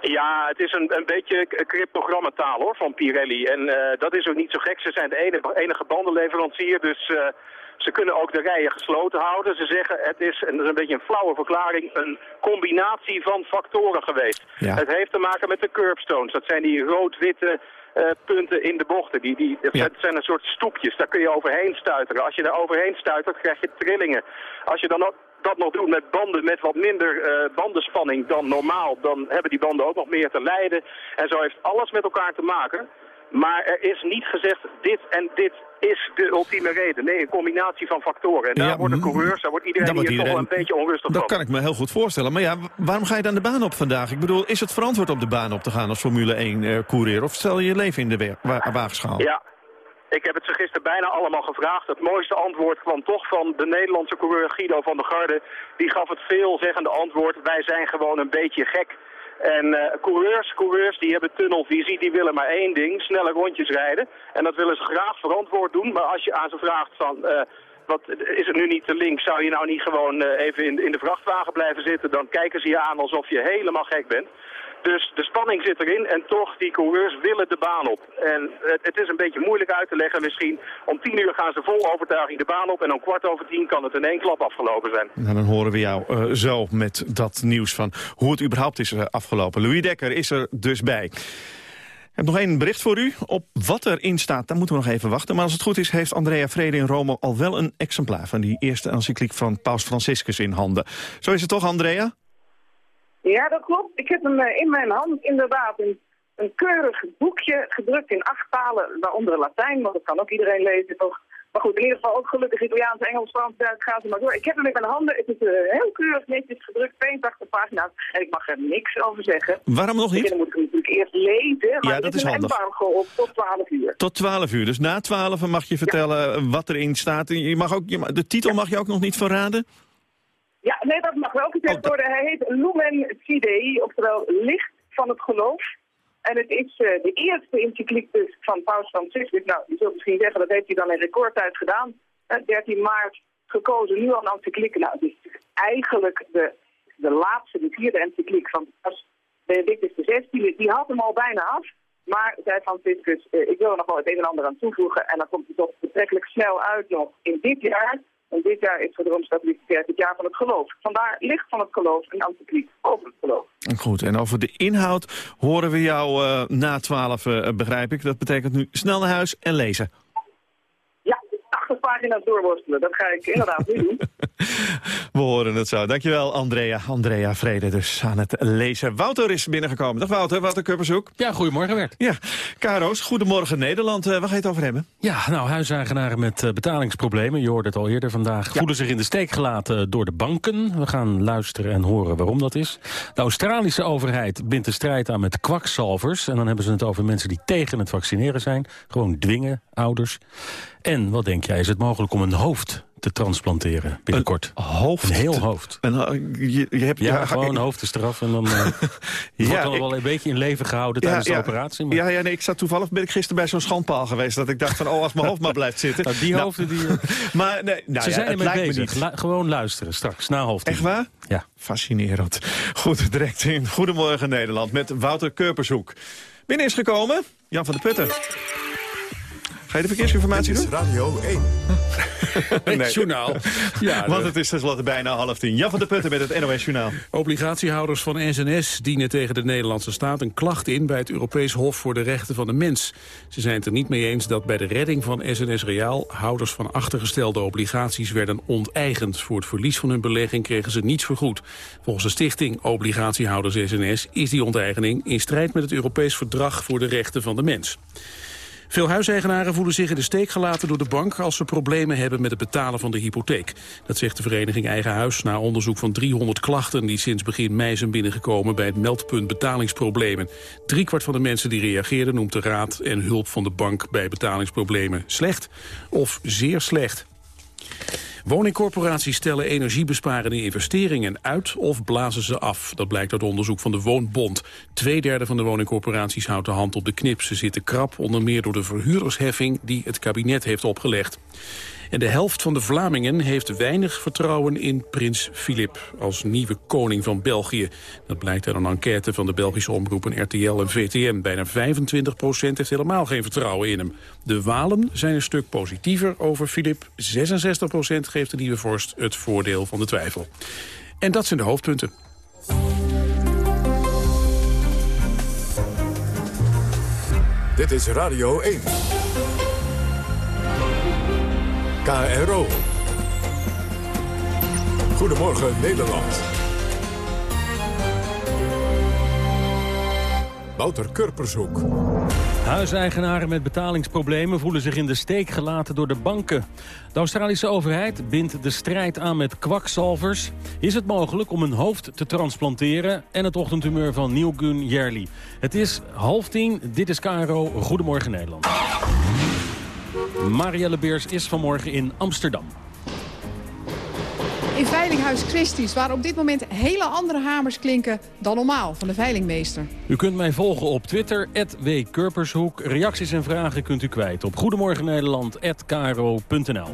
Ja, het is een, een beetje cryptogrammataal hoor, van Pirelli. En eh, dat is ook niet zo gek. Ze zijn de enige, enige bandenleverancier, dus eh, ze kunnen ook de rijen gesloten houden. Ze zeggen het is, en dat is een beetje een flauwe verklaring, een combinatie van factoren geweest. Ja. Het heeft te maken met de curbstones. Dat zijn die rood-witte eh, punten in de bochten. Die, die, dat Ja. zijn een soort stoepjes, daar kun je overheen stuiteren. Als je daar overheen stuitert, krijg je trillingen. Als je dan ook dat nog doet met banden met wat minder eh, bandenspanning dan normaal, dan hebben die banden ook nog meer te lijden. En zo heeft alles met elkaar te maken. Maar er is niet gezegd, dit en dit is de ultieme reden. Nee, een combinatie van factoren. En daar Ja, worden coureurs, daar wordt iedereen wordt hier toch wel een beetje onrustig Dat van. kan ik me heel goed voorstellen. Maar ja, waarom ga je dan de baan op vandaag? Ik bedoel, is het verantwoord om de baan op te gaan als Formule 1 eh coureur? Of stel je je leven in de wa- waagschaal? Ja, ik heb het ze gisteren bijna allemaal gevraagd. Het mooiste antwoord kwam toch van de Nederlandse coureur Guido van der Garde. Die gaf het veelzeggende antwoord, wij zijn gewoon een beetje gek. En eh, coureurs, coureurs die hebben tunnelvisie, die willen maar één ding, snelle rondjes rijden. En dat willen ze graag verantwoord doen. Maar als je aan ze vraagt van, eh, wat, is het nu niet te links, zou je nou niet gewoon eh, even in, in de vrachtwagen blijven zitten? Dan kijken ze je aan alsof je helemaal gek bent. Dus de spanning zit erin en toch, die coureurs willen de baan op. En het, het is een beetje moeilijk uit te leggen misschien. Om tien uur gaan ze vol overtuiging de baan op en om kwart over tien kan het in één klap afgelopen zijn. Nou, dan horen we jou eh, zo met dat nieuws van hoe het überhaupt is eh, afgelopen. Louis Dekker is er dus bij. Ik heb nog één bericht voor u. Op wat erin staat, daar moeten we nog even wachten. Maar als het goed is, heeft Andrea Vrede in Rome al wel een exemplaar... van die eerste encycliek van Paus Franciscus in handen. Zo is het toch, Andrea? Ja, dat klopt. Ik heb hem eh, in mijn hand inderdaad een, een keurig boekje gedrukt in acht talen, waaronder Latijn, want dat kan ook iedereen lezen toch. Maar goed, in ieder geval ook gelukkig Italiaans, Engels, Frans, Duits, ga ze maar door. Ik heb hem in mijn handen. Het is eh, heel keurig netjes gedrukt, 82 pagina's. En ik mag er niks over zeggen. Waarom nog niet? Dan moet ik hem natuurlijk eerst lezen, maar Ja, dat is is een handig. embargo op tot 12 uur. Tot 12 uur. Dus na 12 mag je vertellen wat erin staat. Je mag ook, je mag- de titel mag je ook nog niet verraden? Ja, nee, dat mag wel gezegd worden. Hij heet Lumen Fidei, oftewel licht van het geloof. En het is eh, de eerste encycliek dus van Paus Franciscus. Nou, je zult misschien zeggen, dat heeft hij dan in recordtijd gedaan. Eh, 13 maart gekozen, nu al een encycliek. Nou, het is eigenlijk de, de laatste, de vierde encycliek van Paus Benedictus XVI. Die had hem al bijna af. Maar, zei Franciscus, eh, ik wil er nog wel het een en ander aan toevoegen. En dan komt hij toch betrekkelijk snel uit nog in dit jaar. En dit jaar is voor de Rooms-Katholieke het jaar van het geloof. Vandaar licht van het geloof en encycliek over het geloof. Goed, en over de inhoud horen we jou eh, na 12, eh, begrijp ik. Dat betekent nu snel naar huis en lezen. Ja, 80 pagina's doorworstelen, dat ga ik inderdaad nu doen. We horen het zo. Dankjewel, Andrea. Andrea Vrede dus aan het lezen. Wouter is binnengekomen. Dag Wouter, Wouter Kuppershoek. Ja, goedemorgen Bert. Ja, Karo's, goedemorgen Nederland. Eh, waar ga je het over hebben? Ja, nou, huiseigenaren met eh, betalingsproblemen, je hoorde het al eerder vandaag, voelen zich in de steek gelaten door de banken. We gaan luisteren en horen waarom dat is. De Australische overheid bindt de strijd aan met kwakzalvers. En dan hebben ze het over mensen die tegen het vaccineren zijn. Gewoon dwingen, ouders. En wat denk jij, is het mogelijk om een hoofd te transplanteren binnenkort? Een hoofd? Een heel hoofd. En, eh, je, je hebt, Ja, ja, gewoon een hoofd is eraf en dan eh, wordt dan ik- wel een beetje in leven gehouden tijdens de operatie. Maar... Ja, ja nee, ik zat toevallig ben ik gisteren bij zo'n schandpaal geweest... dat ik dacht van, oh, als mijn hoofd maar blijft zitten. Nou, die hoofden die... maar nee, nou, Ze ja, zijn het ermee lijkt me bezig. niet. Lu- gewoon luisteren straks, na half tien. Echt waar? Ja. Fascinerend. Goed, direct in Goedemorgen Nederland met Wouter Kurpershoek. Binnen is gekomen Jan van der Putten. Ga je de verkeersinformatie doen? is Radio 1. Het journaal. Ja, Want de- het is tenslotte bijna half tien. Jan van der Putten met het NOS Journaal. Obligatiehouders van SNS dienen tegen de Nederlandse staat een klacht in bij het Europees Hof voor de Rechten van de Mens. Ze zijn het er niet mee eens dat bij de redding van SNS Reaal houders van achtergestelde obligaties werden onteigend. Voor het verlies van hun belegging kregen ze niets vergoed. Volgens de stichting Obligatiehouders SNS is die onteigening in strijd met het Europees Verdrag voor de Rechten van de Mens. Veel huiseigenaren voelen zich in de steek gelaten door de bank als ze problemen hebben met het betalen van de hypotheek. Dat zegt de vereniging Eigen Huis na onderzoek van 300 klachten die sinds begin mei zijn binnengekomen bij het meldpunt betalingsproblemen. Driekwart van de mensen die reageerden noemt de raad en hulp van de bank bij betalingsproblemen slecht of zeer slecht. Woningcorporaties stellen energiebesparende investeringen uit of blazen ze af. Dat blijkt uit onderzoek van de Woonbond. Tweederde van de woningcorporaties houdt de hand op de knip. Ze zitten krap, onder meer door de verhuurdersheffing die het kabinet heeft opgelegd. En de helft van de Vlamingen heeft weinig vertrouwen in prins Filip als nieuwe koning van België. Dat blijkt uit een enquête van de Belgische omroepen RTL en VTM. Bijna 25 procent heeft helemaal geen vertrouwen in hem. De Walen zijn een stuk positiever over Filip. 66 procent geeft de nieuwe vorst het voordeel van de twijfel. En dat zijn de hoofdpunten. Dit is Radio 1. KRO. Goedemorgen Nederland. Wouter Kurpershoek. Huiseigenaren met betalingsproblemen voelen zich in de steek gelaten door de banken. De Australische overheid bindt de strijd aan met kwakzalvers. Is het mogelijk om een hoofd te transplanteren? En het ochtendhumeur van Neil Gunn Jerli. Het is half tien, dit is KRO. Goedemorgen Nederland. Marielle Beers is vanmorgen in Amsterdam. In Veilinghuis Christie's, waar op dit moment hele andere hamers klinken dan normaal van de veilingmeester. U kunt mij volgen op Twitter, @wkurpershoek. Reacties en vragen kunt u kwijt op goedemorgennederland.kro.nl.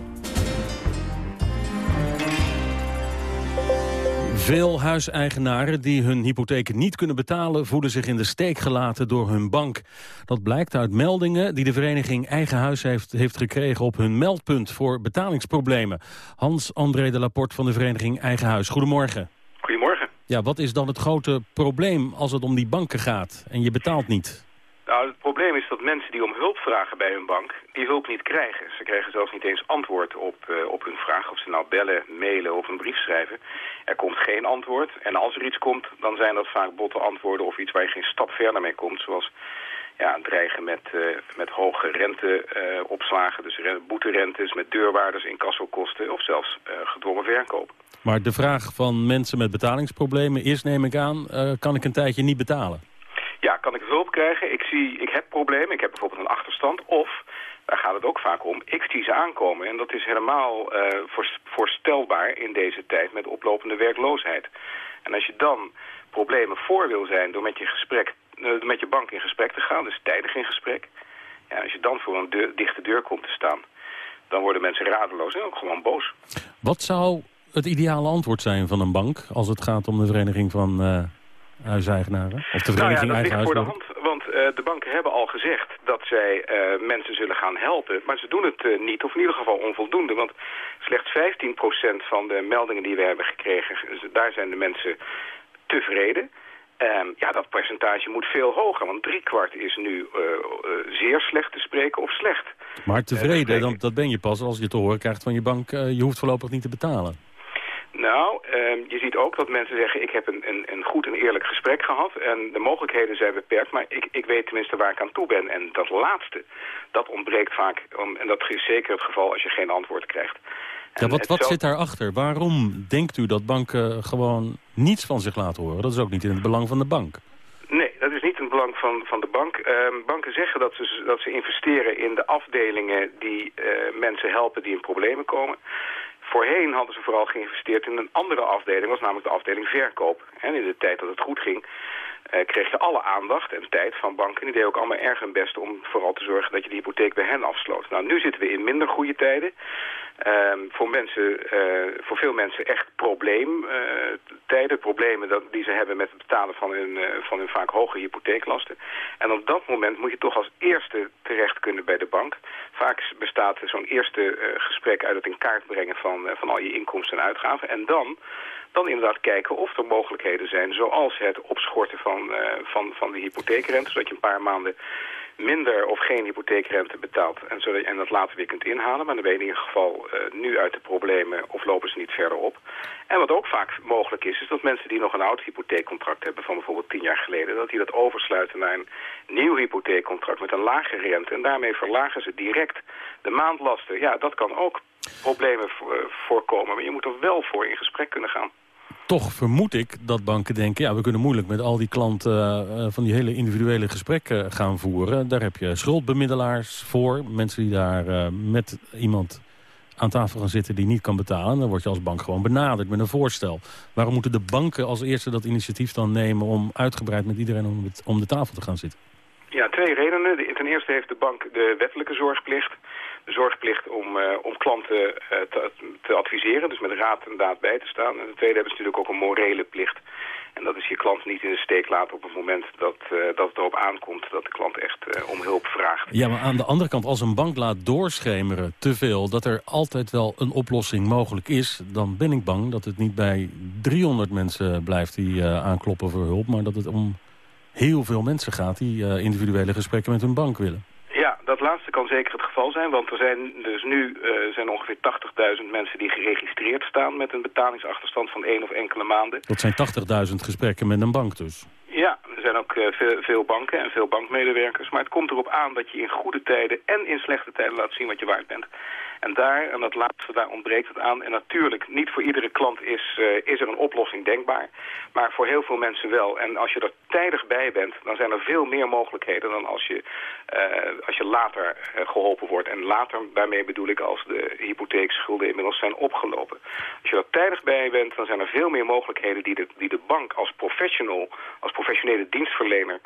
Veel huiseigenaren die hun hypotheek niet kunnen betalen... voelen zich in de steek gelaten door hun bank. Dat blijkt uit meldingen die de vereniging Eigen Huis heeft, heeft gekregen... op hun meldpunt voor betalingsproblemen. Hans-André de Laporte van de vereniging Eigen Huis. Goedemorgen. Goedemorgen. Ja, wat is dan het grote probleem als het om die banken gaat en je betaalt niet? Nou, het probleem is dat mensen die om hulp vragen bij hun bank, die hulp niet krijgen. Ze krijgen zelfs niet eens antwoord op, uh, op hun vraag. Of ze nou bellen, mailen of een brief schrijven. Er komt geen antwoord. En als er iets komt, dan zijn dat vaak botte antwoorden of iets waar je geen stap verder mee komt. Zoals ja, dreigen met, uh, met hoge renteopslagen, uh, dus boeterentes, met deurwaarders, incassokosten of zelfs gedwongen verkoop. Maar de vraag van mensen met betalingsproblemen is, neem ik aan, kan ik een tijdje niet betalen? Ja, kan ik hulp krijgen? Ik zie, ik heb problemen. Ik heb bijvoorbeeld een achterstand. Of, daar gaat het ook vaak om, ik zie ze aankomen. En dat is helemaal uh, voorstelbaar in deze tijd met oplopende werkloosheid. En als je dan problemen voor wil zijn door met je, gesprek, uh, met je bank in gesprek te gaan, dus tijdig in gesprek. Ja, als je dan voor een deur, dichte deur komt te staan, dan worden mensen radeloos en ook gewoon boos. Wat zou het ideale antwoord zijn van een bank als het gaat om de vereniging van... Uh huiseigenaren? Of de vereniging nou ja, ligt voor de uh, de banken hebben al gezegd dat zij uh, mensen zullen gaan helpen. Maar ze doen het uh, niet, of in ieder geval onvoldoende. Want slechts 15% van de meldingen die we hebben gekregen... daar zijn de mensen tevreden. Um, ja, dat percentage moet veel hoger. Want driekwart is nu zeer slecht te spreken of slecht. Maar tevreden, dan, dat ben je pas als je te horen krijgt van je bank... je hoeft voorlopig niet te betalen. Nou, um, je ziet ook dat mensen zeggen... ik heb een, een, een, goed en eerlijk gesprek gehad... en de mogelijkheden zijn beperkt... maar ik, ik weet tenminste waar ik aan toe ben. En dat laatste, dat ontbreekt vaak. En dat is zeker het geval als je geen antwoord krijgt. Ja, wat wat zo... zit daarachter? Waarom denkt u dat banken gewoon niets van zich laten horen? Dat is ook niet in het belang van de bank. Nee, dat is niet in het belang van, van de bank. Um, banken zeggen dat ze, dat ze investeren in de afdelingen die uh, mensen helpen die in problemen komen. Voorheen hadden ze vooral geïnvesteerd in een andere afdeling, was namelijk de afdeling verkoop. En in de tijd dat het goed ging, uh, kreeg je alle aandacht en tijd van banken. Die deden ook allemaal erg hun best om vooral te zorgen dat je de hypotheek bij hen afsloot. Nou, nu zitten we in minder goede tijden. Uh, voor, mensen, uh, voor veel mensen echt probleemtijden, problemen dat, die ze hebben met het betalen van hun, van hun vaak hoge hypotheeklasten. En op dat moment moet je toch als eerste terecht kunnen bij de bank. Vaak bestaat zo'n eerste gesprek uit het in kaart brengen van, van al je inkomsten en uitgaven. En dan dan inderdaad kijken of er mogelijkheden zijn... zoals het opschorten van, uh, van, van de hypotheekrente... zodat je een paar maanden minder of geen hypotheekrente betaalt... en, zodat, en dat later weer kunt inhalen. Maar dan ben je in ieder geval uh, nu uit de problemen of lopen ze niet verder op. En wat ook vaak mogelijk is, is dat mensen die nog een oud hypotheekcontract hebben... van bijvoorbeeld tien jaar geleden, dat die dat oversluiten naar een nieuw hypotheekcontract met een lage rente. En daarmee verlagen ze direct de maandlasten. Ja, dat kan ook problemen voorkomen, maar je moet er wel voor in gesprek kunnen gaan toch vermoed ik dat banken denken... ja, we kunnen moeilijk met al die klanten uh, van die hele individuele gesprekken gaan voeren. Daar heb je schuldbemiddelaars voor. Mensen die daar uh, met iemand aan tafel gaan zitten die niet kan betalen. Dan word je als bank gewoon benaderd met een voorstel. Waarom moeten de banken als eerste dat initiatief dan nemen... om uitgebreid met iedereen om, om de tafel te gaan zitten? Ja, twee redenen. Ten eerste heeft de bank de wettelijke zorgplicht... zorgplicht om, eh, om klanten eh, te, te adviseren. Dus met raad en daad bij te staan. En ten tweede hebben ze natuurlijk ook een morele plicht. En dat is je klant niet in de steek laten op het moment dat, eh, dat het erop aankomt dat de klant echt om hulp vraagt. Ja, maar aan de andere kant, als een bank laat doorschemeren te veel... dat er altijd wel een oplossing mogelijk is... dan ben ik bang dat het niet bij 300 mensen blijft die aankloppen voor hulp... maar dat het om heel veel mensen gaat die individuele gesprekken met hun bank willen. Dat laatste kan zeker het geval zijn, want er zijn dus nu uh, zijn ongeveer 80.000 mensen die geregistreerd staan met een betalingsachterstand van één of enkele maanden. Dat zijn 80.000 gesprekken met een bank dus? Ja, er zijn ook uh, veel, veel, banken en veel bankmedewerkers, maar het komt erop aan dat je in goede tijden en in slechte tijden laat zien wat je waard bent. En daar, en dat laatste, daar ontbreekt het aan. En natuurlijk, niet voor iedere klant is, uh, is er een oplossing denkbaar. Maar voor heel veel mensen wel. En als je er tijdig bij bent, dan zijn er veel meer mogelijkheden dan als je, uh, als je later uh, geholpen wordt. En later, daarmee bedoel ik als de hypotheekschulden inmiddels zijn opgelopen. Als je er tijdig bij bent, dan zijn er veel meer mogelijkheden die de, die de bank als professional, als professionele dienstverlener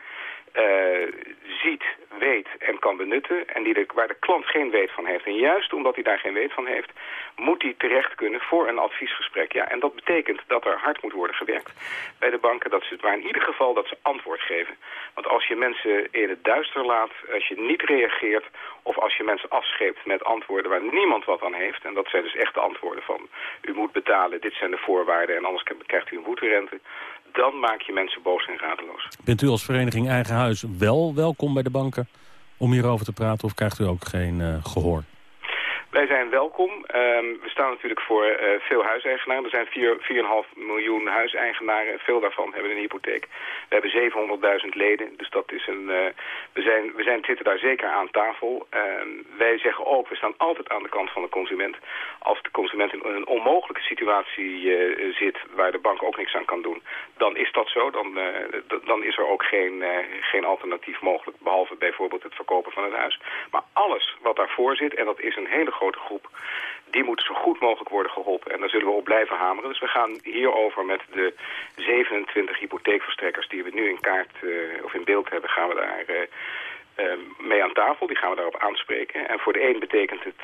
ziet, weet en kan benutten... en die waar de klant geen weet van heeft. En juist omdat hij daar geen weet van heeft... moet hij terecht kunnen voor een adviesgesprek. Ja, en dat betekent dat er hard moet worden gewerkt bij de banken. Dat ze, maar in ieder geval dat ze antwoord geven. Want als je mensen in het duister laat, als je niet reageert... of als je mensen afscheept met antwoorden waar niemand wat aan heeft... en dat zijn dus echt de antwoorden van... u moet betalen, dit zijn de voorwaarden... en anders krijgt u een boeterente dan maak je mensen boos en radeloos. Bent u als vereniging Eigen Huis wel welkom bij de banken om hierover te praten of krijgt u ook geen uh, gehoor? Wij zijn welkom. Um, we staan natuurlijk voor uh, veel huiseigenaren. Er zijn 4,5 miljoen huiseigenaren. Veel daarvan hebben een hypotheek. We hebben 700.000 leden. Dus dat is een, uh, we, zijn, we zijn, zitten daar zeker aan tafel. Uh, wij zeggen ook, we staan altijd aan de kant van de consument. Als de consument in een onmogelijke situatie uh, zit waar de bank ook niks aan kan doen, dan is dat zo. Dan, dan is er ook geen, geen alternatief mogelijk, behalve bijvoorbeeld het verkopen van het huis. Maar alles wat daarvoor zit, en dat is een hele grote groep, die moet zo goed mogelijk worden geholpen. En daar zullen we op blijven hameren. Dus we gaan hierover met de 27 hypotheekverstrekkers die we nu in kaart uh, of in beeld hebben, gaan we daar uh, uh, mee aan tafel. Die gaan we daarop aanspreken. En voor de een betekent het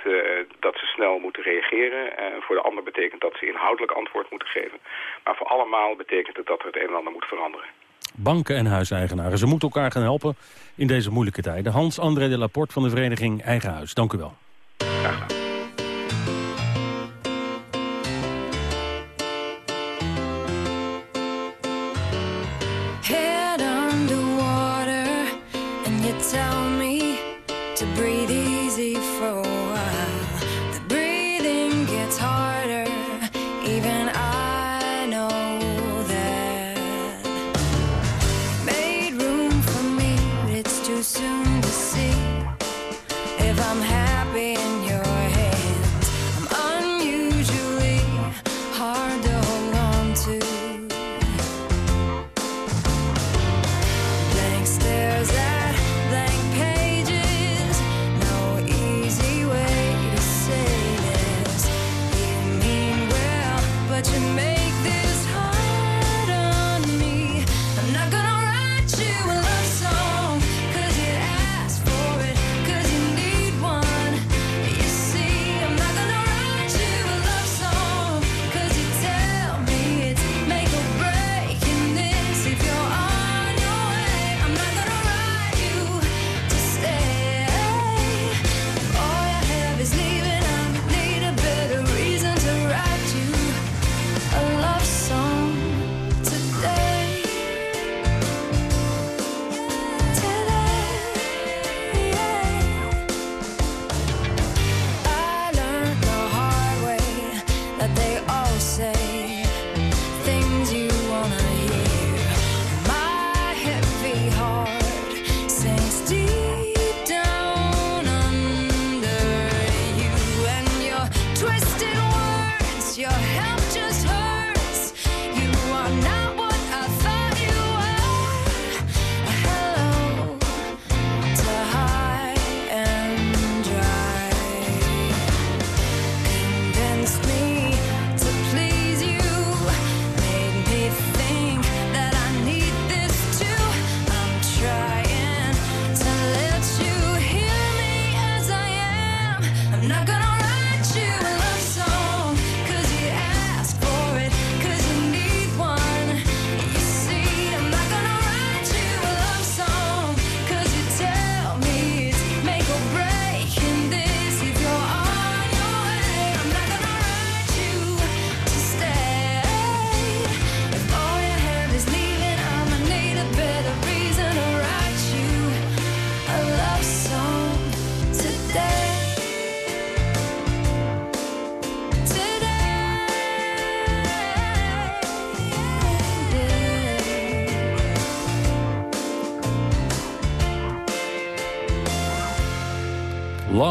dat ze snel moeten reageren. En voor de ander betekent dat ze inhoudelijk antwoord moeten geven. Maar voor allemaal betekent het dat er het een en ander moet veranderen. Banken en huiseigenaren, ze moeten elkaar gaan helpen in deze moeilijke tijden. Hans-André de Laporte van de vereniging Eigen Huis, dank u wel.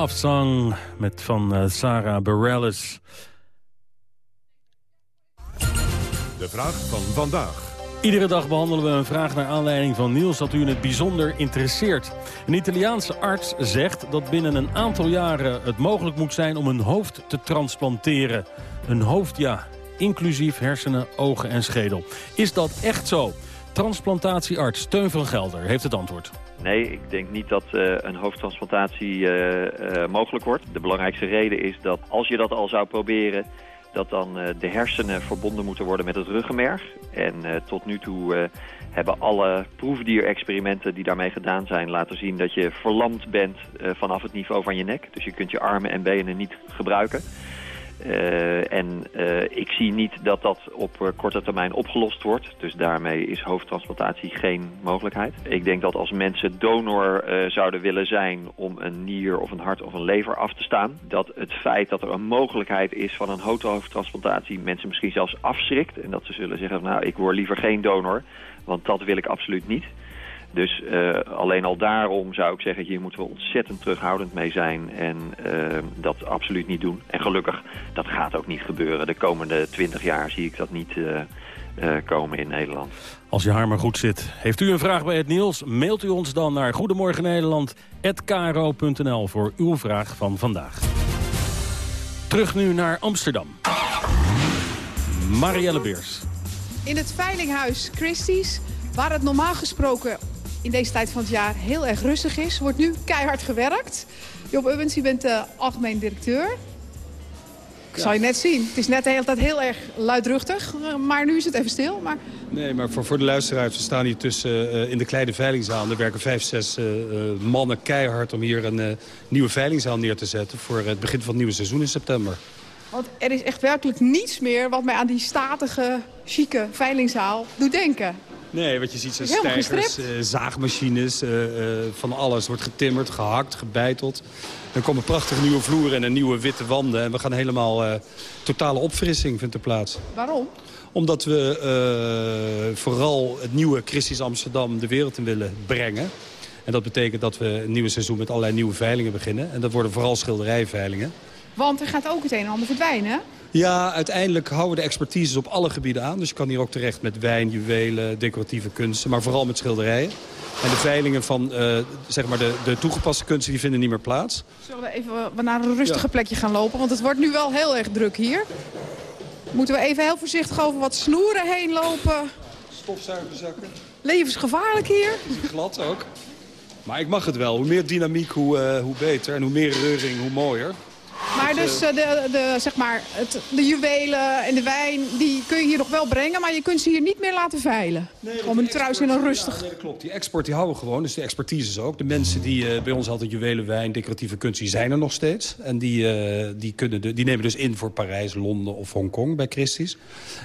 Love Song met van uh, Sarah Bareilles. De vraag van vandaag. Iedere dag behandelen we een vraag naar aanleiding van nieuws dat u in het bijzonder interesseert. Een Italiaanse arts zegt dat binnen een aantal jaren het mogelijk moet zijn om een hoofd te transplanteren. Een hoofd, ja, inclusief hersenen, ogen en schedel. Is dat echt zo? Transplantatiearts Steun van Gelder heeft het antwoord. Nee, ik denk niet dat uh, een hoofdtransplantatie uh, uh, mogelijk wordt. De belangrijkste reden is dat als je dat al zou proberen dat dan de hersenen verbonden moeten worden met het ruggenmerg. En tot nu toe hebben alle proefdierexperimenten die daarmee gedaan zijn laten zien dat je verlamd bent vanaf het niveau van je nek. Dus je kunt je armen en benen niet gebruiken. Uh, en uh, ik zie niet dat dat op uh, korte termijn opgelost wordt. Dus daarmee is hoofdtransplantatie geen mogelijkheid. Ik denk dat als mensen donor zouden willen zijn om een nier of een hart of een lever af te staan... dat het feit dat er een mogelijkheid is van een hoofdtransplantatie mensen misschien zelfs afschrikt. En dat ze zullen zeggen, nou ik word liever geen donor, want dat wil ik absoluut niet. Dus uh, alleen al daarom zou ik zeggen, hier moeten we ontzettend terughoudend mee zijn en uh, dat absoluut niet doen. En gelukkig, dat gaat ook niet gebeuren. De komende twintig jaar zie ik dat niet uh, komen in Nederland. Als je haar maar goed zit. Heeft u een vraag bij het Niels? Mailt u ons dan naar Goedemorgen Nederland@kro.nl voor uw vraag van vandaag. Terug nu naar Amsterdam. Marielle Beers. In het Veilinghuis Christie's, waar het normaal gesproken in deze tijd van het jaar heel erg rustig is. Wordt nu keihard gewerkt. Job Ubbens, u bent de algemeen directeur. Ik zal je net zien. Het is net de hele tijd heel erg luidruchtig. Maar nu is het even stil. Maar... Nee, maar voor, voor de luisteraars, we staan hier tussen uh, in de kleine veilingzaal. Er werken vijf, zes uh, mannen keihard om hier een uh, nieuwe veilingzaal neer te zetten... voor het begin van het nieuwe seizoen in september. Want er is echt werkelijk niets meer wat mij aan die statige, chique veilingzaal doet denken. Nee, wat je ziet zijn stijgers, uh, zaagmachines, uh, uh, van alles. wordt getimmerd, gehakt, gebeiteld. Er komen prachtige nieuwe vloeren en een nieuwe witte wanden. En we gaan helemaal totale opfrissing vindt er plaats. Waarom? Omdat we vooral het nieuwe Christus Amsterdam de wereld in willen brengen. En dat betekent dat we een nieuwe seizoen met allerlei nieuwe veilingen beginnen. En dat worden vooral schilderijveilingen. Want er gaat ook het een en ander verdwijnen, hè? Ja, uiteindelijk houden we de expertises op alle gebieden aan. Dus je kan hier ook terecht met wijn, juwelen, decoratieve kunsten, maar vooral met schilderijen. En de veilingen van uh, zeg maar de, de toegepaste kunsten die vinden niet meer plaats. Zullen we even naar een rustige ja. plekje gaan lopen? Want het wordt nu wel heel erg druk hier. Moeten we even heel voorzichtig over wat snoeren heen lopen. Stofzuigerzakken. Levensgevaarlijk hier. Glad ook. Maar ik mag het wel. Hoe meer dynamiek, hoe, uh, hoe beter. En hoe meer reuring, hoe mooier. Maar dus uh, de, de, zeg maar het, de juwelen en de wijn, die kun je hier nog wel brengen... maar je kunt ze hier niet meer laten veilen. Nee, Gewoon trouwens in een rustig... Ja, nee, dat klopt. Die export die houden we gewoon, dus de expertise is ook. De mensen die uh, bij ons altijd juwelen, wijn, decoratieve kunst, die zijn er nog steeds. En die, uh, die, kunnen de, die nemen dus in voor Parijs, Londen of Hongkong bij Christie's.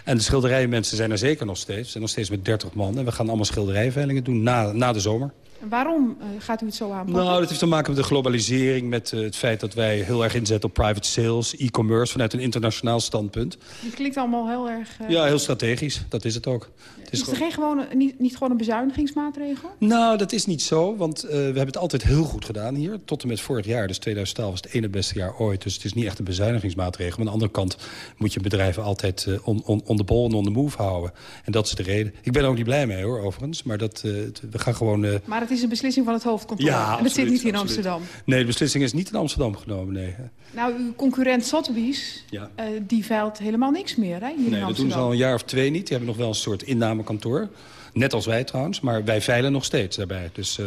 En de schilderijmensen zijn er zeker nog steeds. We zijn nog steeds met 30 man. En we gaan allemaal schilderijveilingen doen na, na de zomer. Waarom uh, gaat u het zo aanpakken? Nou, dat heeft te maken met de globalisering. Met uh, het feit dat wij heel erg inzetten op private sales, e-commerce... vanuit een internationaal standpunt. Die klinkt allemaal heel erg... Uh... Ja, heel strategisch. Dat is het ook. Het is, is er geen gewone, niet, niet gewoon een bezuinigingsmaatregel? Nou, dat is niet zo. Want we hebben het altijd heel goed gedaan hier. Tot en met vorig jaar. Dus 2012 was het ene beste jaar ooit. Dus het is niet echt een bezuinigingsmaatregel. Maar aan de andere kant moet je bedrijven altijd on, on, on the ball en on the move houden. En dat is de reden. Ik ben er ook niet blij mee, hoor, overigens. Maar dat, we gaan gewoon... maar het is een beslissing van het hoofdkantoor. Ja, en dat absoluut, zit niet in absoluut. Amsterdam. Nee, de beslissing is niet in Amsterdam genomen, nee. Nou, uw concurrent Sotheby's, ja. uh, die veilt helemaal niks meer hè, hier nee, dat doen ze al een jaar of twee niet. Die hebben nog wel een soort innamekantoor. Net als wij trouwens, maar wij veilen nog steeds daarbij. Dus uh,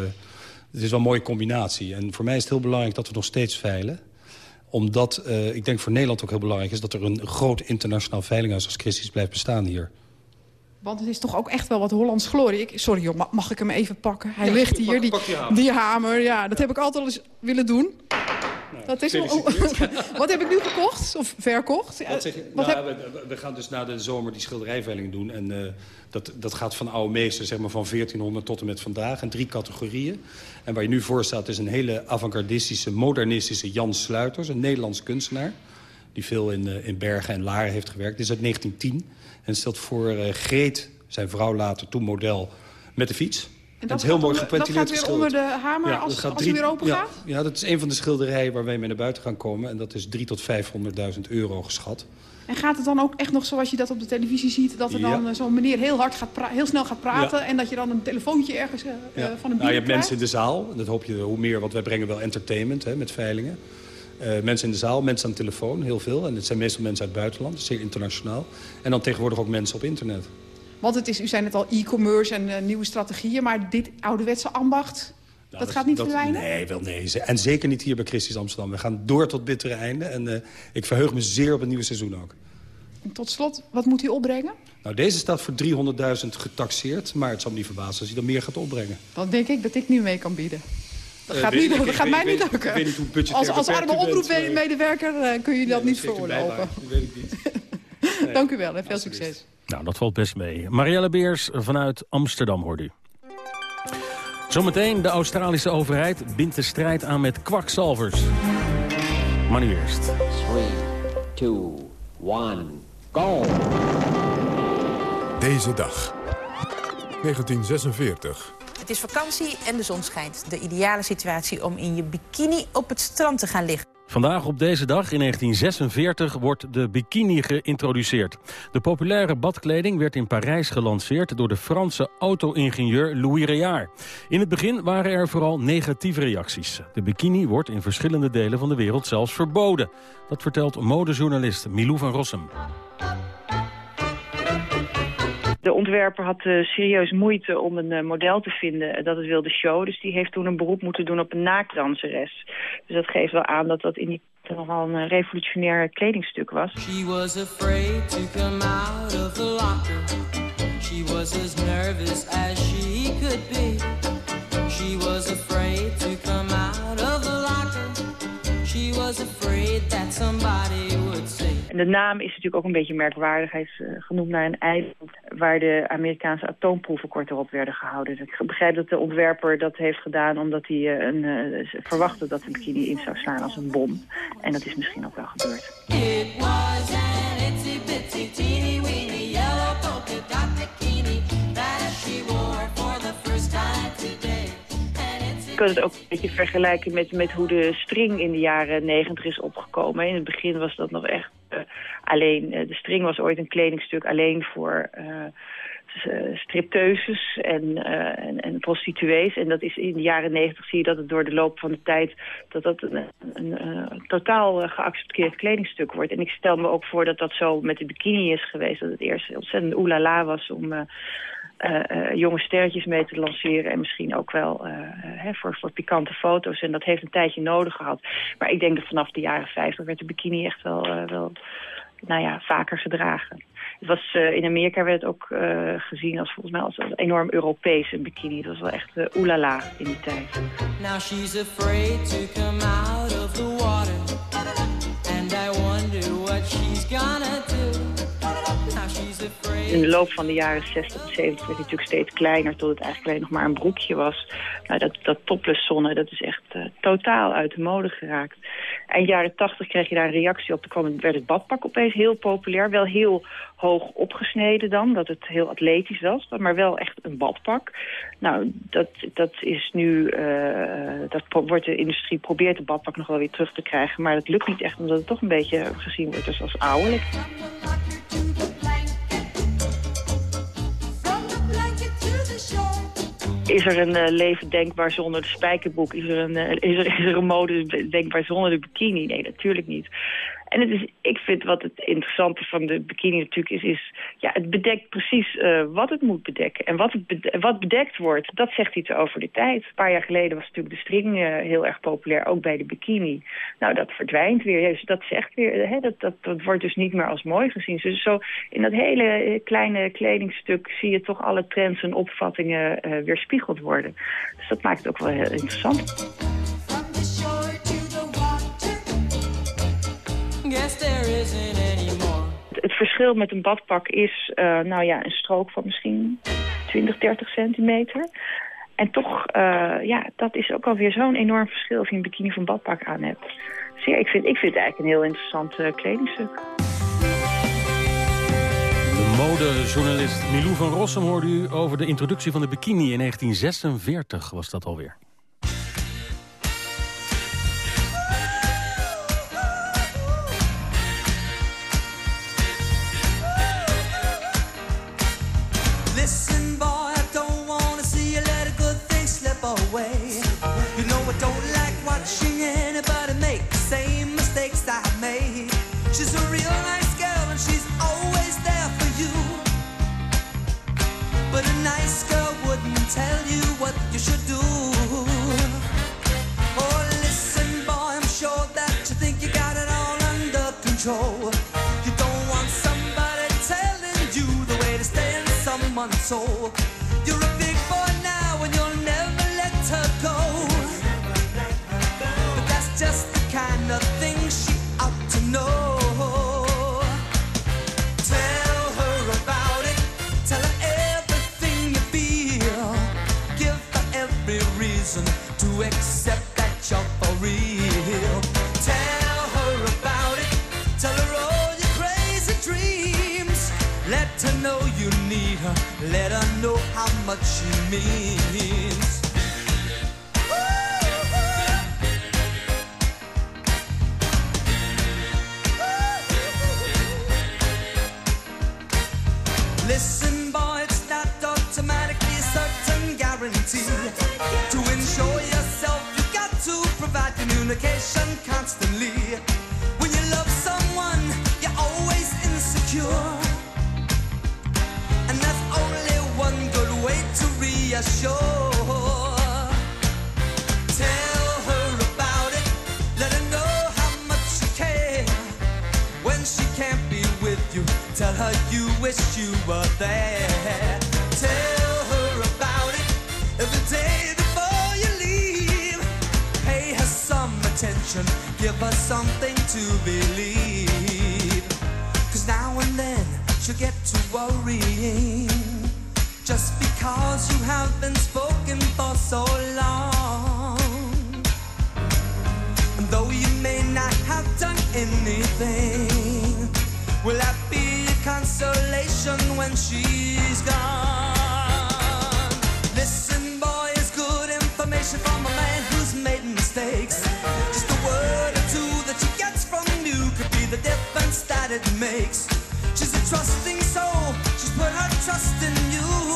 het is wel een mooie combinatie. En voor mij is het heel belangrijk dat we nog steeds veilen omdat, uh, ik denk voor Nederland ook heel belangrijk is... dat er een groot internationaal veilinghuis als Christie's blijft bestaan hier. Want het is toch ook echt wel wat Hollands glorie. Ik, sorry joh, mag ik hem even pakken? Hij ja, ligt hier, pak, die, pak hamer. die hamer. Ja, dat heb ik altijd al eens willen doen. Nou, dat is wat heb ik nu gekocht? Of verkocht? Wat zeg je? Wat nou, heb... we, we, gaan dus na de zomer die schilderijveiling doen. En uh, dat, dat gaat van oude meesters, zeg maar van 1400 tot en met vandaag. En drie categorieën. En waar je nu voor staat is een hele avant-gardistische, modernistische Jan Sluiters. Een Nederlands kunstenaar. Die veel in, uh, in Bergen en Laren heeft gewerkt. Dit is uit 1910. En stelt voor uh, Greet, zijn vrouw later, toen model, met de fiets. En dat, is heel mooi gepentileerd Dat gaat weer onder de hamer ja, als, als hij weer open ja, gaat? Ja, dat is een van de schilderijen waar wij mee naar buiten gaan komen. En dat is 3 tot 500.000 euro geschat. En gaat het dan ook echt nog zoals je dat op de televisie ziet... dat er Ja. dan eh, zo'n meneer heel, hard gaat heel snel gaat praten... en dat je dan een telefoontje ergens eh, eh, van een nou, je bier hebt mensen in de zaal. En dat hoop je hoe meer, want wij brengen wel entertainment hè, met veilingen. Eh, mensen in de zaal, mensen aan de telefoon, heel veel. En het zijn meestal mensen uit het buitenland, zeer internationaal. En dan tegenwoordig ook mensen op internet. Want het is, u zei net al, e-commerce en eh, nieuwe strategieën... maar dit ouderwetse ambacht, dat, gaat niet verdwijnen? Nee, wel nee. En zeker niet hier bij Christie's Amsterdam. We gaan door tot bittere einde. En eh, ik verheug me zeer op het nieuwe seizoen ook. En tot slot, wat moet u opbrengen? Nou, deze staat voor 300.000 getaxeerd. Maar het zal me niet verbazen als hij dan meer gaat opbrengen. Dan denk ik dat ik nu mee kan bieden. Dat Eh, gaat, niet, ik- dat ik- gaat ik- mij ik niet lukken. ik weet niet hoe budgetair als als arme omroepmedewerker eh, kun je dat niet veroorloven. Dat weet ik niet. Dank u wel en veel succes. Nou, dat valt best mee. Marielle Beers vanuit Amsterdam hoorde u. Zometeen de Australische overheid bindt de strijd aan met kwakzalvers. Maar nu eerst. 3, 2, 1, go! Deze dag. 1946. Het is vakantie en de zon schijnt. De ideale situatie om in je bikini op het strand te gaan liggen. Vandaag op deze dag in 1946 wordt de bikini geïntroduceerd. De populaire badkleding werd in Parijs gelanceerd door de Franse auto-ingenieur Louis Réard. In het begin waren er vooral negatieve reacties. De bikini wordt in verschillende delen van de wereld zelfs verboden. Dat vertelt modejournalist Milou van Rossum. De ontwerper had eh, serieus moeite om een eh, model te vinden dat het wilde showen. Dus die heeft toen een beroep moeten doen op een naaktdanseres. Dus dat geeft wel aan dat dat in die nogal een eh, revolutionair kledingstuk was. She was afraid to come out of the locker. She was as nervous as she could be. She was afraid to come out of the locker. She was afraid that somebody would see. En de naam is natuurlijk ook een beetje merkwaardig. Hij is eh, genoemd naar een eiland waar de Amerikaanse atoomproeven kort erop werden gehouden. Dus ik begrijp dat de ontwerper dat heeft gedaan omdat hij een, eh, verwachtte dat de bikini in zou slaan als een bom. En dat is misschien ook wel gebeurd. It was an itsy bitsy teeny weeny yellow polka dot bikini that she wore for the first time today. Je kunt het ook een beetje vergelijken met, met hoe de string in de jaren negentig is opgekomen. In het begin was dat nog echt alleen... eh, de string was ooit een kledingstuk alleen voor eh, eh, stripteuses en, eh, en, en prostituees. En dat is in de jaren negentig zie je dat het door de loop van de tijd... dat dat een, een, eh, totaal eh, geaccepteerd kledingstuk wordt. En ik stel me ook voor dat dat zo met de bikini is geweest. Dat het eerst ontzettend oelala was om... eh, eh, eh, jonge sterretjes mee te lanceren. En misschien ook wel eh, eh, voor, voor pikante foto's. En dat heeft een tijdje nodig gehad. Maar ik denk dat vanaf de jaren 50 werd de bikini echt wel, eh, wel nou ja, vaker gedragen. Het was, eh, in Amerika werd het ook eh, gezien als volgens mij als, als enorm Europees een bikini. Het was wel echt uh, oelala in die tijd. Now she's afraid to come out of the water. And I wonder what she's gonna do. In de loop van de jaren 60 en 70 werd hij natuurlijk steeds kleiner... tot het eigenlijk alleen nog maar een broekje was. Nou, dat, dat dat is echt uh, totaal uit de mode geraakt. Eind jaren 80 kreeg je daar een reactie op. Toen kwam, werd het badpak opeens heel populair. Wel heel hoog opgesneden dan, dat het heel atletisch was. Maar wel echt een badpak. Nou, dat, dat is nu... Uh, dat wordt de industrie probeert de badpak nog wel weer terug te krijgen. Maar dat lukt niet echt, omdat het toch een beetje gezien wordt als, als ouderlijk. Is er een uh, leven denkbaar zonder de spijkerboek? Is er, een, uh, is, er, is er een mode denkbaar zonder de bikini? Nee, natuurlijk niet. En het is, ik vind wat het interessante van de bikini natuurlijk is... is ja, het bedekt precies uh, wat het moet bedekken. En wat, het bedekt, wat bedekt wordt, dat zegt iets over de tijd. Een paar jaar geleden was natuurlijk de string heel erg populair, ook bij de bikini. Nou, dat verdwijnt weer. Dus dat zegt weer, hè, dat, dat, dat wordt dus niet meer als mooi gezien. Dus zo in dat hele kleine kledingstuk zie je toch alle trends en opvattingen weerspiegeld worden. Dus dat maakt het ook wel heel interessant. Het verschil met een badpak is uh, nou ja, een strook van misschien 20, 30 centimeter. En toch, uh, ja, dat is ook alweer zo'n enorm verschil of je een bikini of een badpak aan hebt. Dus ja, ik vind, ik vind het eigenlijk een heel interessant uh, kledingstuk. De modejournalist Milou van Rossum hoorde u over de introductie van de bikini in 1946 was dat alweer. Someone's soul. You're a big boy now and you'll never let her go. what you mean. Trusting soul, she's put her trust in you.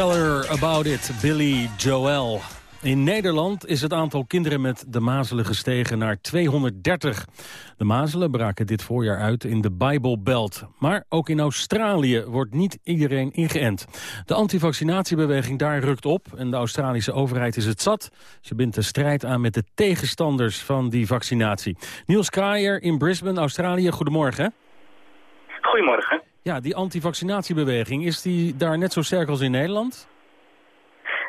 Tell her about it, Billy Joel. In Nederland is het aantal kinderen met de mazelen gestegen naar 230. De mazelen braken dit voorjaar uit in de Bible Belt. Maar ook in Australië wordt niet iedereen ingeënt. De antivaccinatiebeweging daar rukt op en de Australische overheid is het zat. Ze bindt de strijd aan met de tegenstanders van die vaccinatie. Niels Kraaier in Brisbane, Australië. Goedemorgen. Goedemorgen. Ja, die antivaccinatiebeweging, is die daar net zo sterk als in Nederland?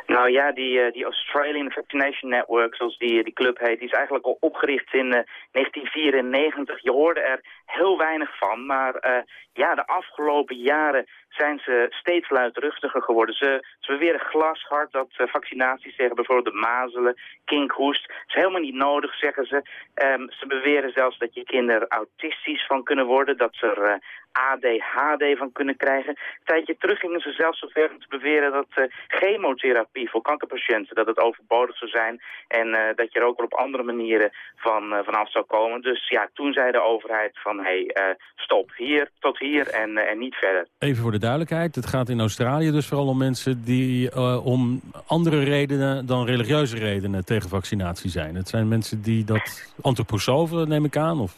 Nou ja, die, eh, die Australian Vaccination Network, zoals die, die club heet, die is eigenlijk al opgericht in eh, 1994. Je hoorde er heel weinig van, maar eh, ja, de afgelopen jaren zijn ze steeds luidruchtiger geworden. Ze, ze beweren glashard dat eh, vaccinaties tegen bijvoorbeeld de mazelen, kinkhoest, is helemaal niet nodig, zeggen ze. Ehm, ze beweren zelfs dat je kinderen autistisch van kunnen worden, dat ze er eh, ADHD van kunnen krijgen. Een tijdje terug gingen ze zelfs zover te beweren dat chemotherapie voor kankerpatiënten dat het overbodig zou zijn en dat je er ook wel op andere manieren van, vanaf zou komen. Dus ja, toen zei de overheid van hey, eh, stop, hier tot hier en, eh, en niet verder. Even voor de duidelijkheid, het gaat in Australië dus vooral om mensen die eh, om andere redenen dan religieuze redenen tegen vaccinatie zijn. Het zijn mensen die dat antroposofen neem ik aan? Of?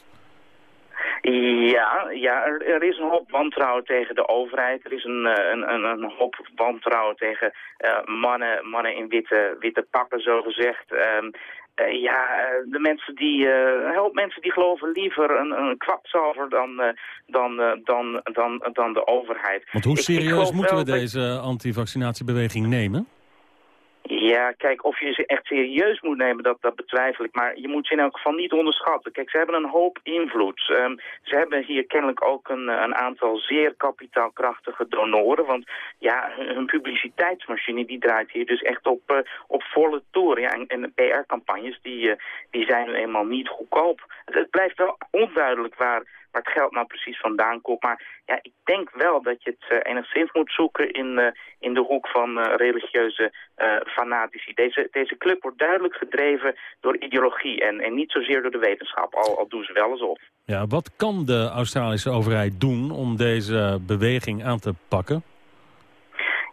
Ja, ja er, er is een hoop wantrouwen tegen de overheid. Er is een, een, een, een hoop wantrouwen tegen mannen, mannen in witte, witte pakken, zo gezegd. Eh, ja, eh, de mensen die, eh, help mensen die geloven liever een, een kwakzalver dan, dan, dan, dan, dan de overheid. Want hoe Ik- ik serieus moeten we deze antivaccinatiebeweging nemen? Ja, kijk, of je ze echt serieus moet nemen, dat, dat betwijfel ik. Maar je moet ze in elk geval niet onderschatten. Kijk, ze hebben een hoop invloed. Ehm, ze hebben hier kennelijk ook een, eh, een aantal zeer kapitaalkrachtige donoren. Want ja, hun, publiciteitsmachine die draait hier dus echt op, eh, op volle toeren. Ja, en, en PR-campagnes die, eh, die zijn nu eenmaal niet goedkoop. Het blijft wel onduidelijk waar waar het geld nou precies vandaan komt. Maar ja, ik denk wel dat je het eh, enigszins moet zoeken in, eh, in de hoek van eh, religieuze fanatici. Deze, deze club wordt duidelijk gedreven door ideologie en, en niet zozeer door de wetenschap, al, al doen ze wel eens op. Ja, wat kan de Australische overheid doen om deze beweging aan te pakken?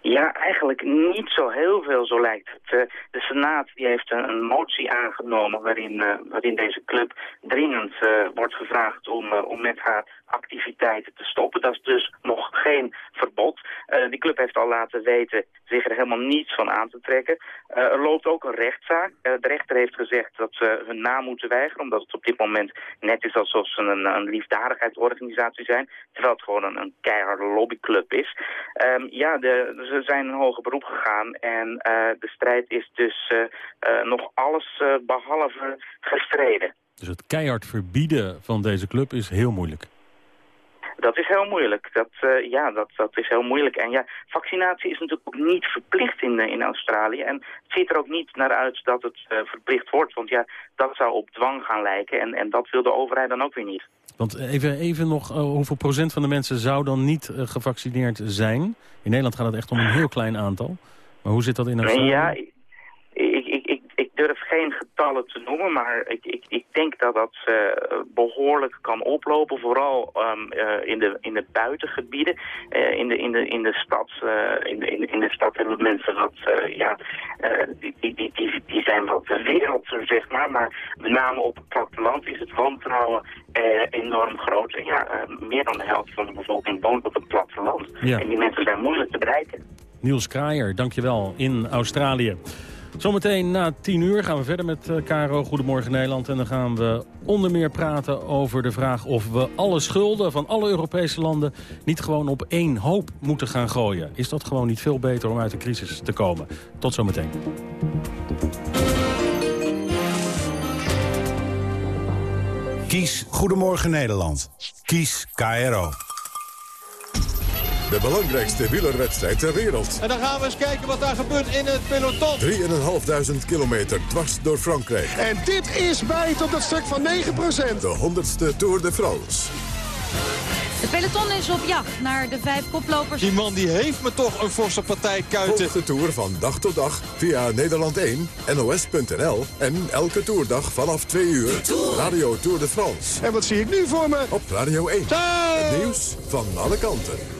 Ja, eigenlijk niet zo heel veel, zo lijkt het. Eh, de Senaat die heeft een, een motie aangenomen waarin, eh, waarin deze club dringend eh, wordt gevraagd om, om met haar activiteiten te stoppen. Dat is dus nog geen verbod. Eh, die club heeft al laten weten zich er helemaal niets van aan te trekken. Eh, er loopt ook een rechtszaak. Eh, de rechter heeft gezegd dat ze hun naam moeten weigeren, omdat het op dit moment net is alsof ze een, een liefdadigheidsorganisatie zijn, terwijl het gewoon een, een keiharde lobbyclub is. Ehm, ja, de, ze zijn in hoger beroep gegaan en de strijd is dus nog alles eh, behalve gestreden. Dus het keihard verbieden van deze club is heel moeilijk. Dat is heel moeilijk. Dat, eh, ja, dat, dat is heel moeilijk. En ja, vaccinatie is natuurlijk ook niet verplicht in, eh, in Australië. En het ziet er ook niet naar uit dat het eh, verplicht wordt. Want ja, dat zou op dwang gaan lijken. En, en dat wil de overheid dan ook weer niet. Want even, even nog, hoeveel procent van de mensen zou dan niet gevaccineerd zijn? In Nederland gaat het echt om een heel klein aantal. Maar hoe zit dat in Australië? Ja, ik, ik, ik, ik, ik durf geen getallen te noemen, maar ik, ik, ik denk dat dat eh, behoorlijk kan oplopen. Vooral ehm, eh, in, de, in de buitengebieden. Eh, in, de, in, de, in de stad, in, de, in, de, stad hebben mensen wat, ja, die, die, die, die, zijn wat wereld, zeg maar. Maar met name op het platteland is het wantrouwen enorm groot. En ja, meer dan de helft van de bevolking woont op het platteland. Ja. En die mensen zijn moeilijk te bereiken. Niels Kraaier, dankjewel, in Australië. Zometeen na tien uur gaan we verder met eh, KRO Goedemorgen Nederland. En dan gaan we onder meer praten over de vraag of we alle schulden van alle Europese landen niet gewoon op één hoop moeten gaan gooien. Is dat gewoon niet veel beter om uit de crisis te komen? Tot zometeen. Kies Goedemorgen Nederland. Kies KRO. De belangrijkste wielerwedstrijd ter wereld. En dan gaan we eens kijken wat daar gebeurt in het peloton. 3.500 kilometer dwars door Frankrijk. En dit is bijt op dat stuk van 9%. De 100ste Tour de France. De peloton is op jacht naar de vijf koplopers. Die man die heeft me toch een forse partij kuiten. Volg de Tour van dag tot dag via Nederland 1, NOS.nl en elke toerdag vanaf 2 uur. Radio Tour de France. En wat zie ik nu voor me? Op Radio 1. Het nieuws van alle kanten.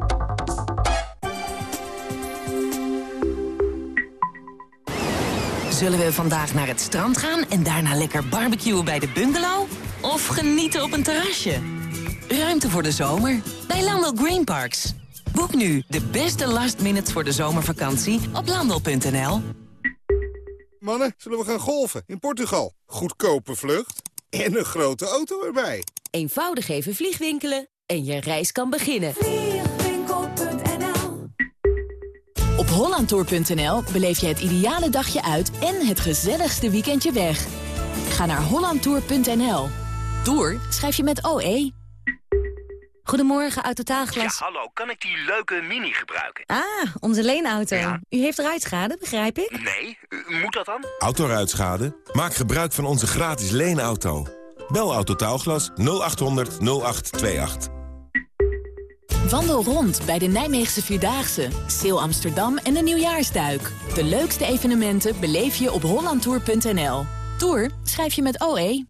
Zullen we vandaag naar het strand gaan en daarna lekker barbecuen bij de bungalow? Of genieten op een terrasje? Ruimte voor de zomer bij Landel Green Parks. Boek nu de beste last minutes voor de zomervakantie op landel.nl. Mannen, zullen we gaan golfen in Portugal? Goedkope vlucht en een grote auto erbij. Eenvoudig even vliegwinkelen en je reis kan beginnen. Op hollandtour.nl beleef je het ideale dagje uit en het gezelligste weekendje weg. Ga naar hollandtour.nl. Tour schrijf je met OE. Goedemorgen, Autotaalglas. Ja, hallo, kan ik die leuke mini gebruiken? Ah, onze leenauto. U heeft ruitschade, begrijp ik? Nee, moet dat dan? Autoruitschade? Maak gebruik van onze gratis leenauto. Bel Autotaalglas 0800 0828. Wandel rond bij de Nijmeegse Vierdaagse, Sale Amsterdam en de Nieuwjaarsduik. De leukste evenementen beleef je op hollandtour.nl. Tour schrijf je met OE.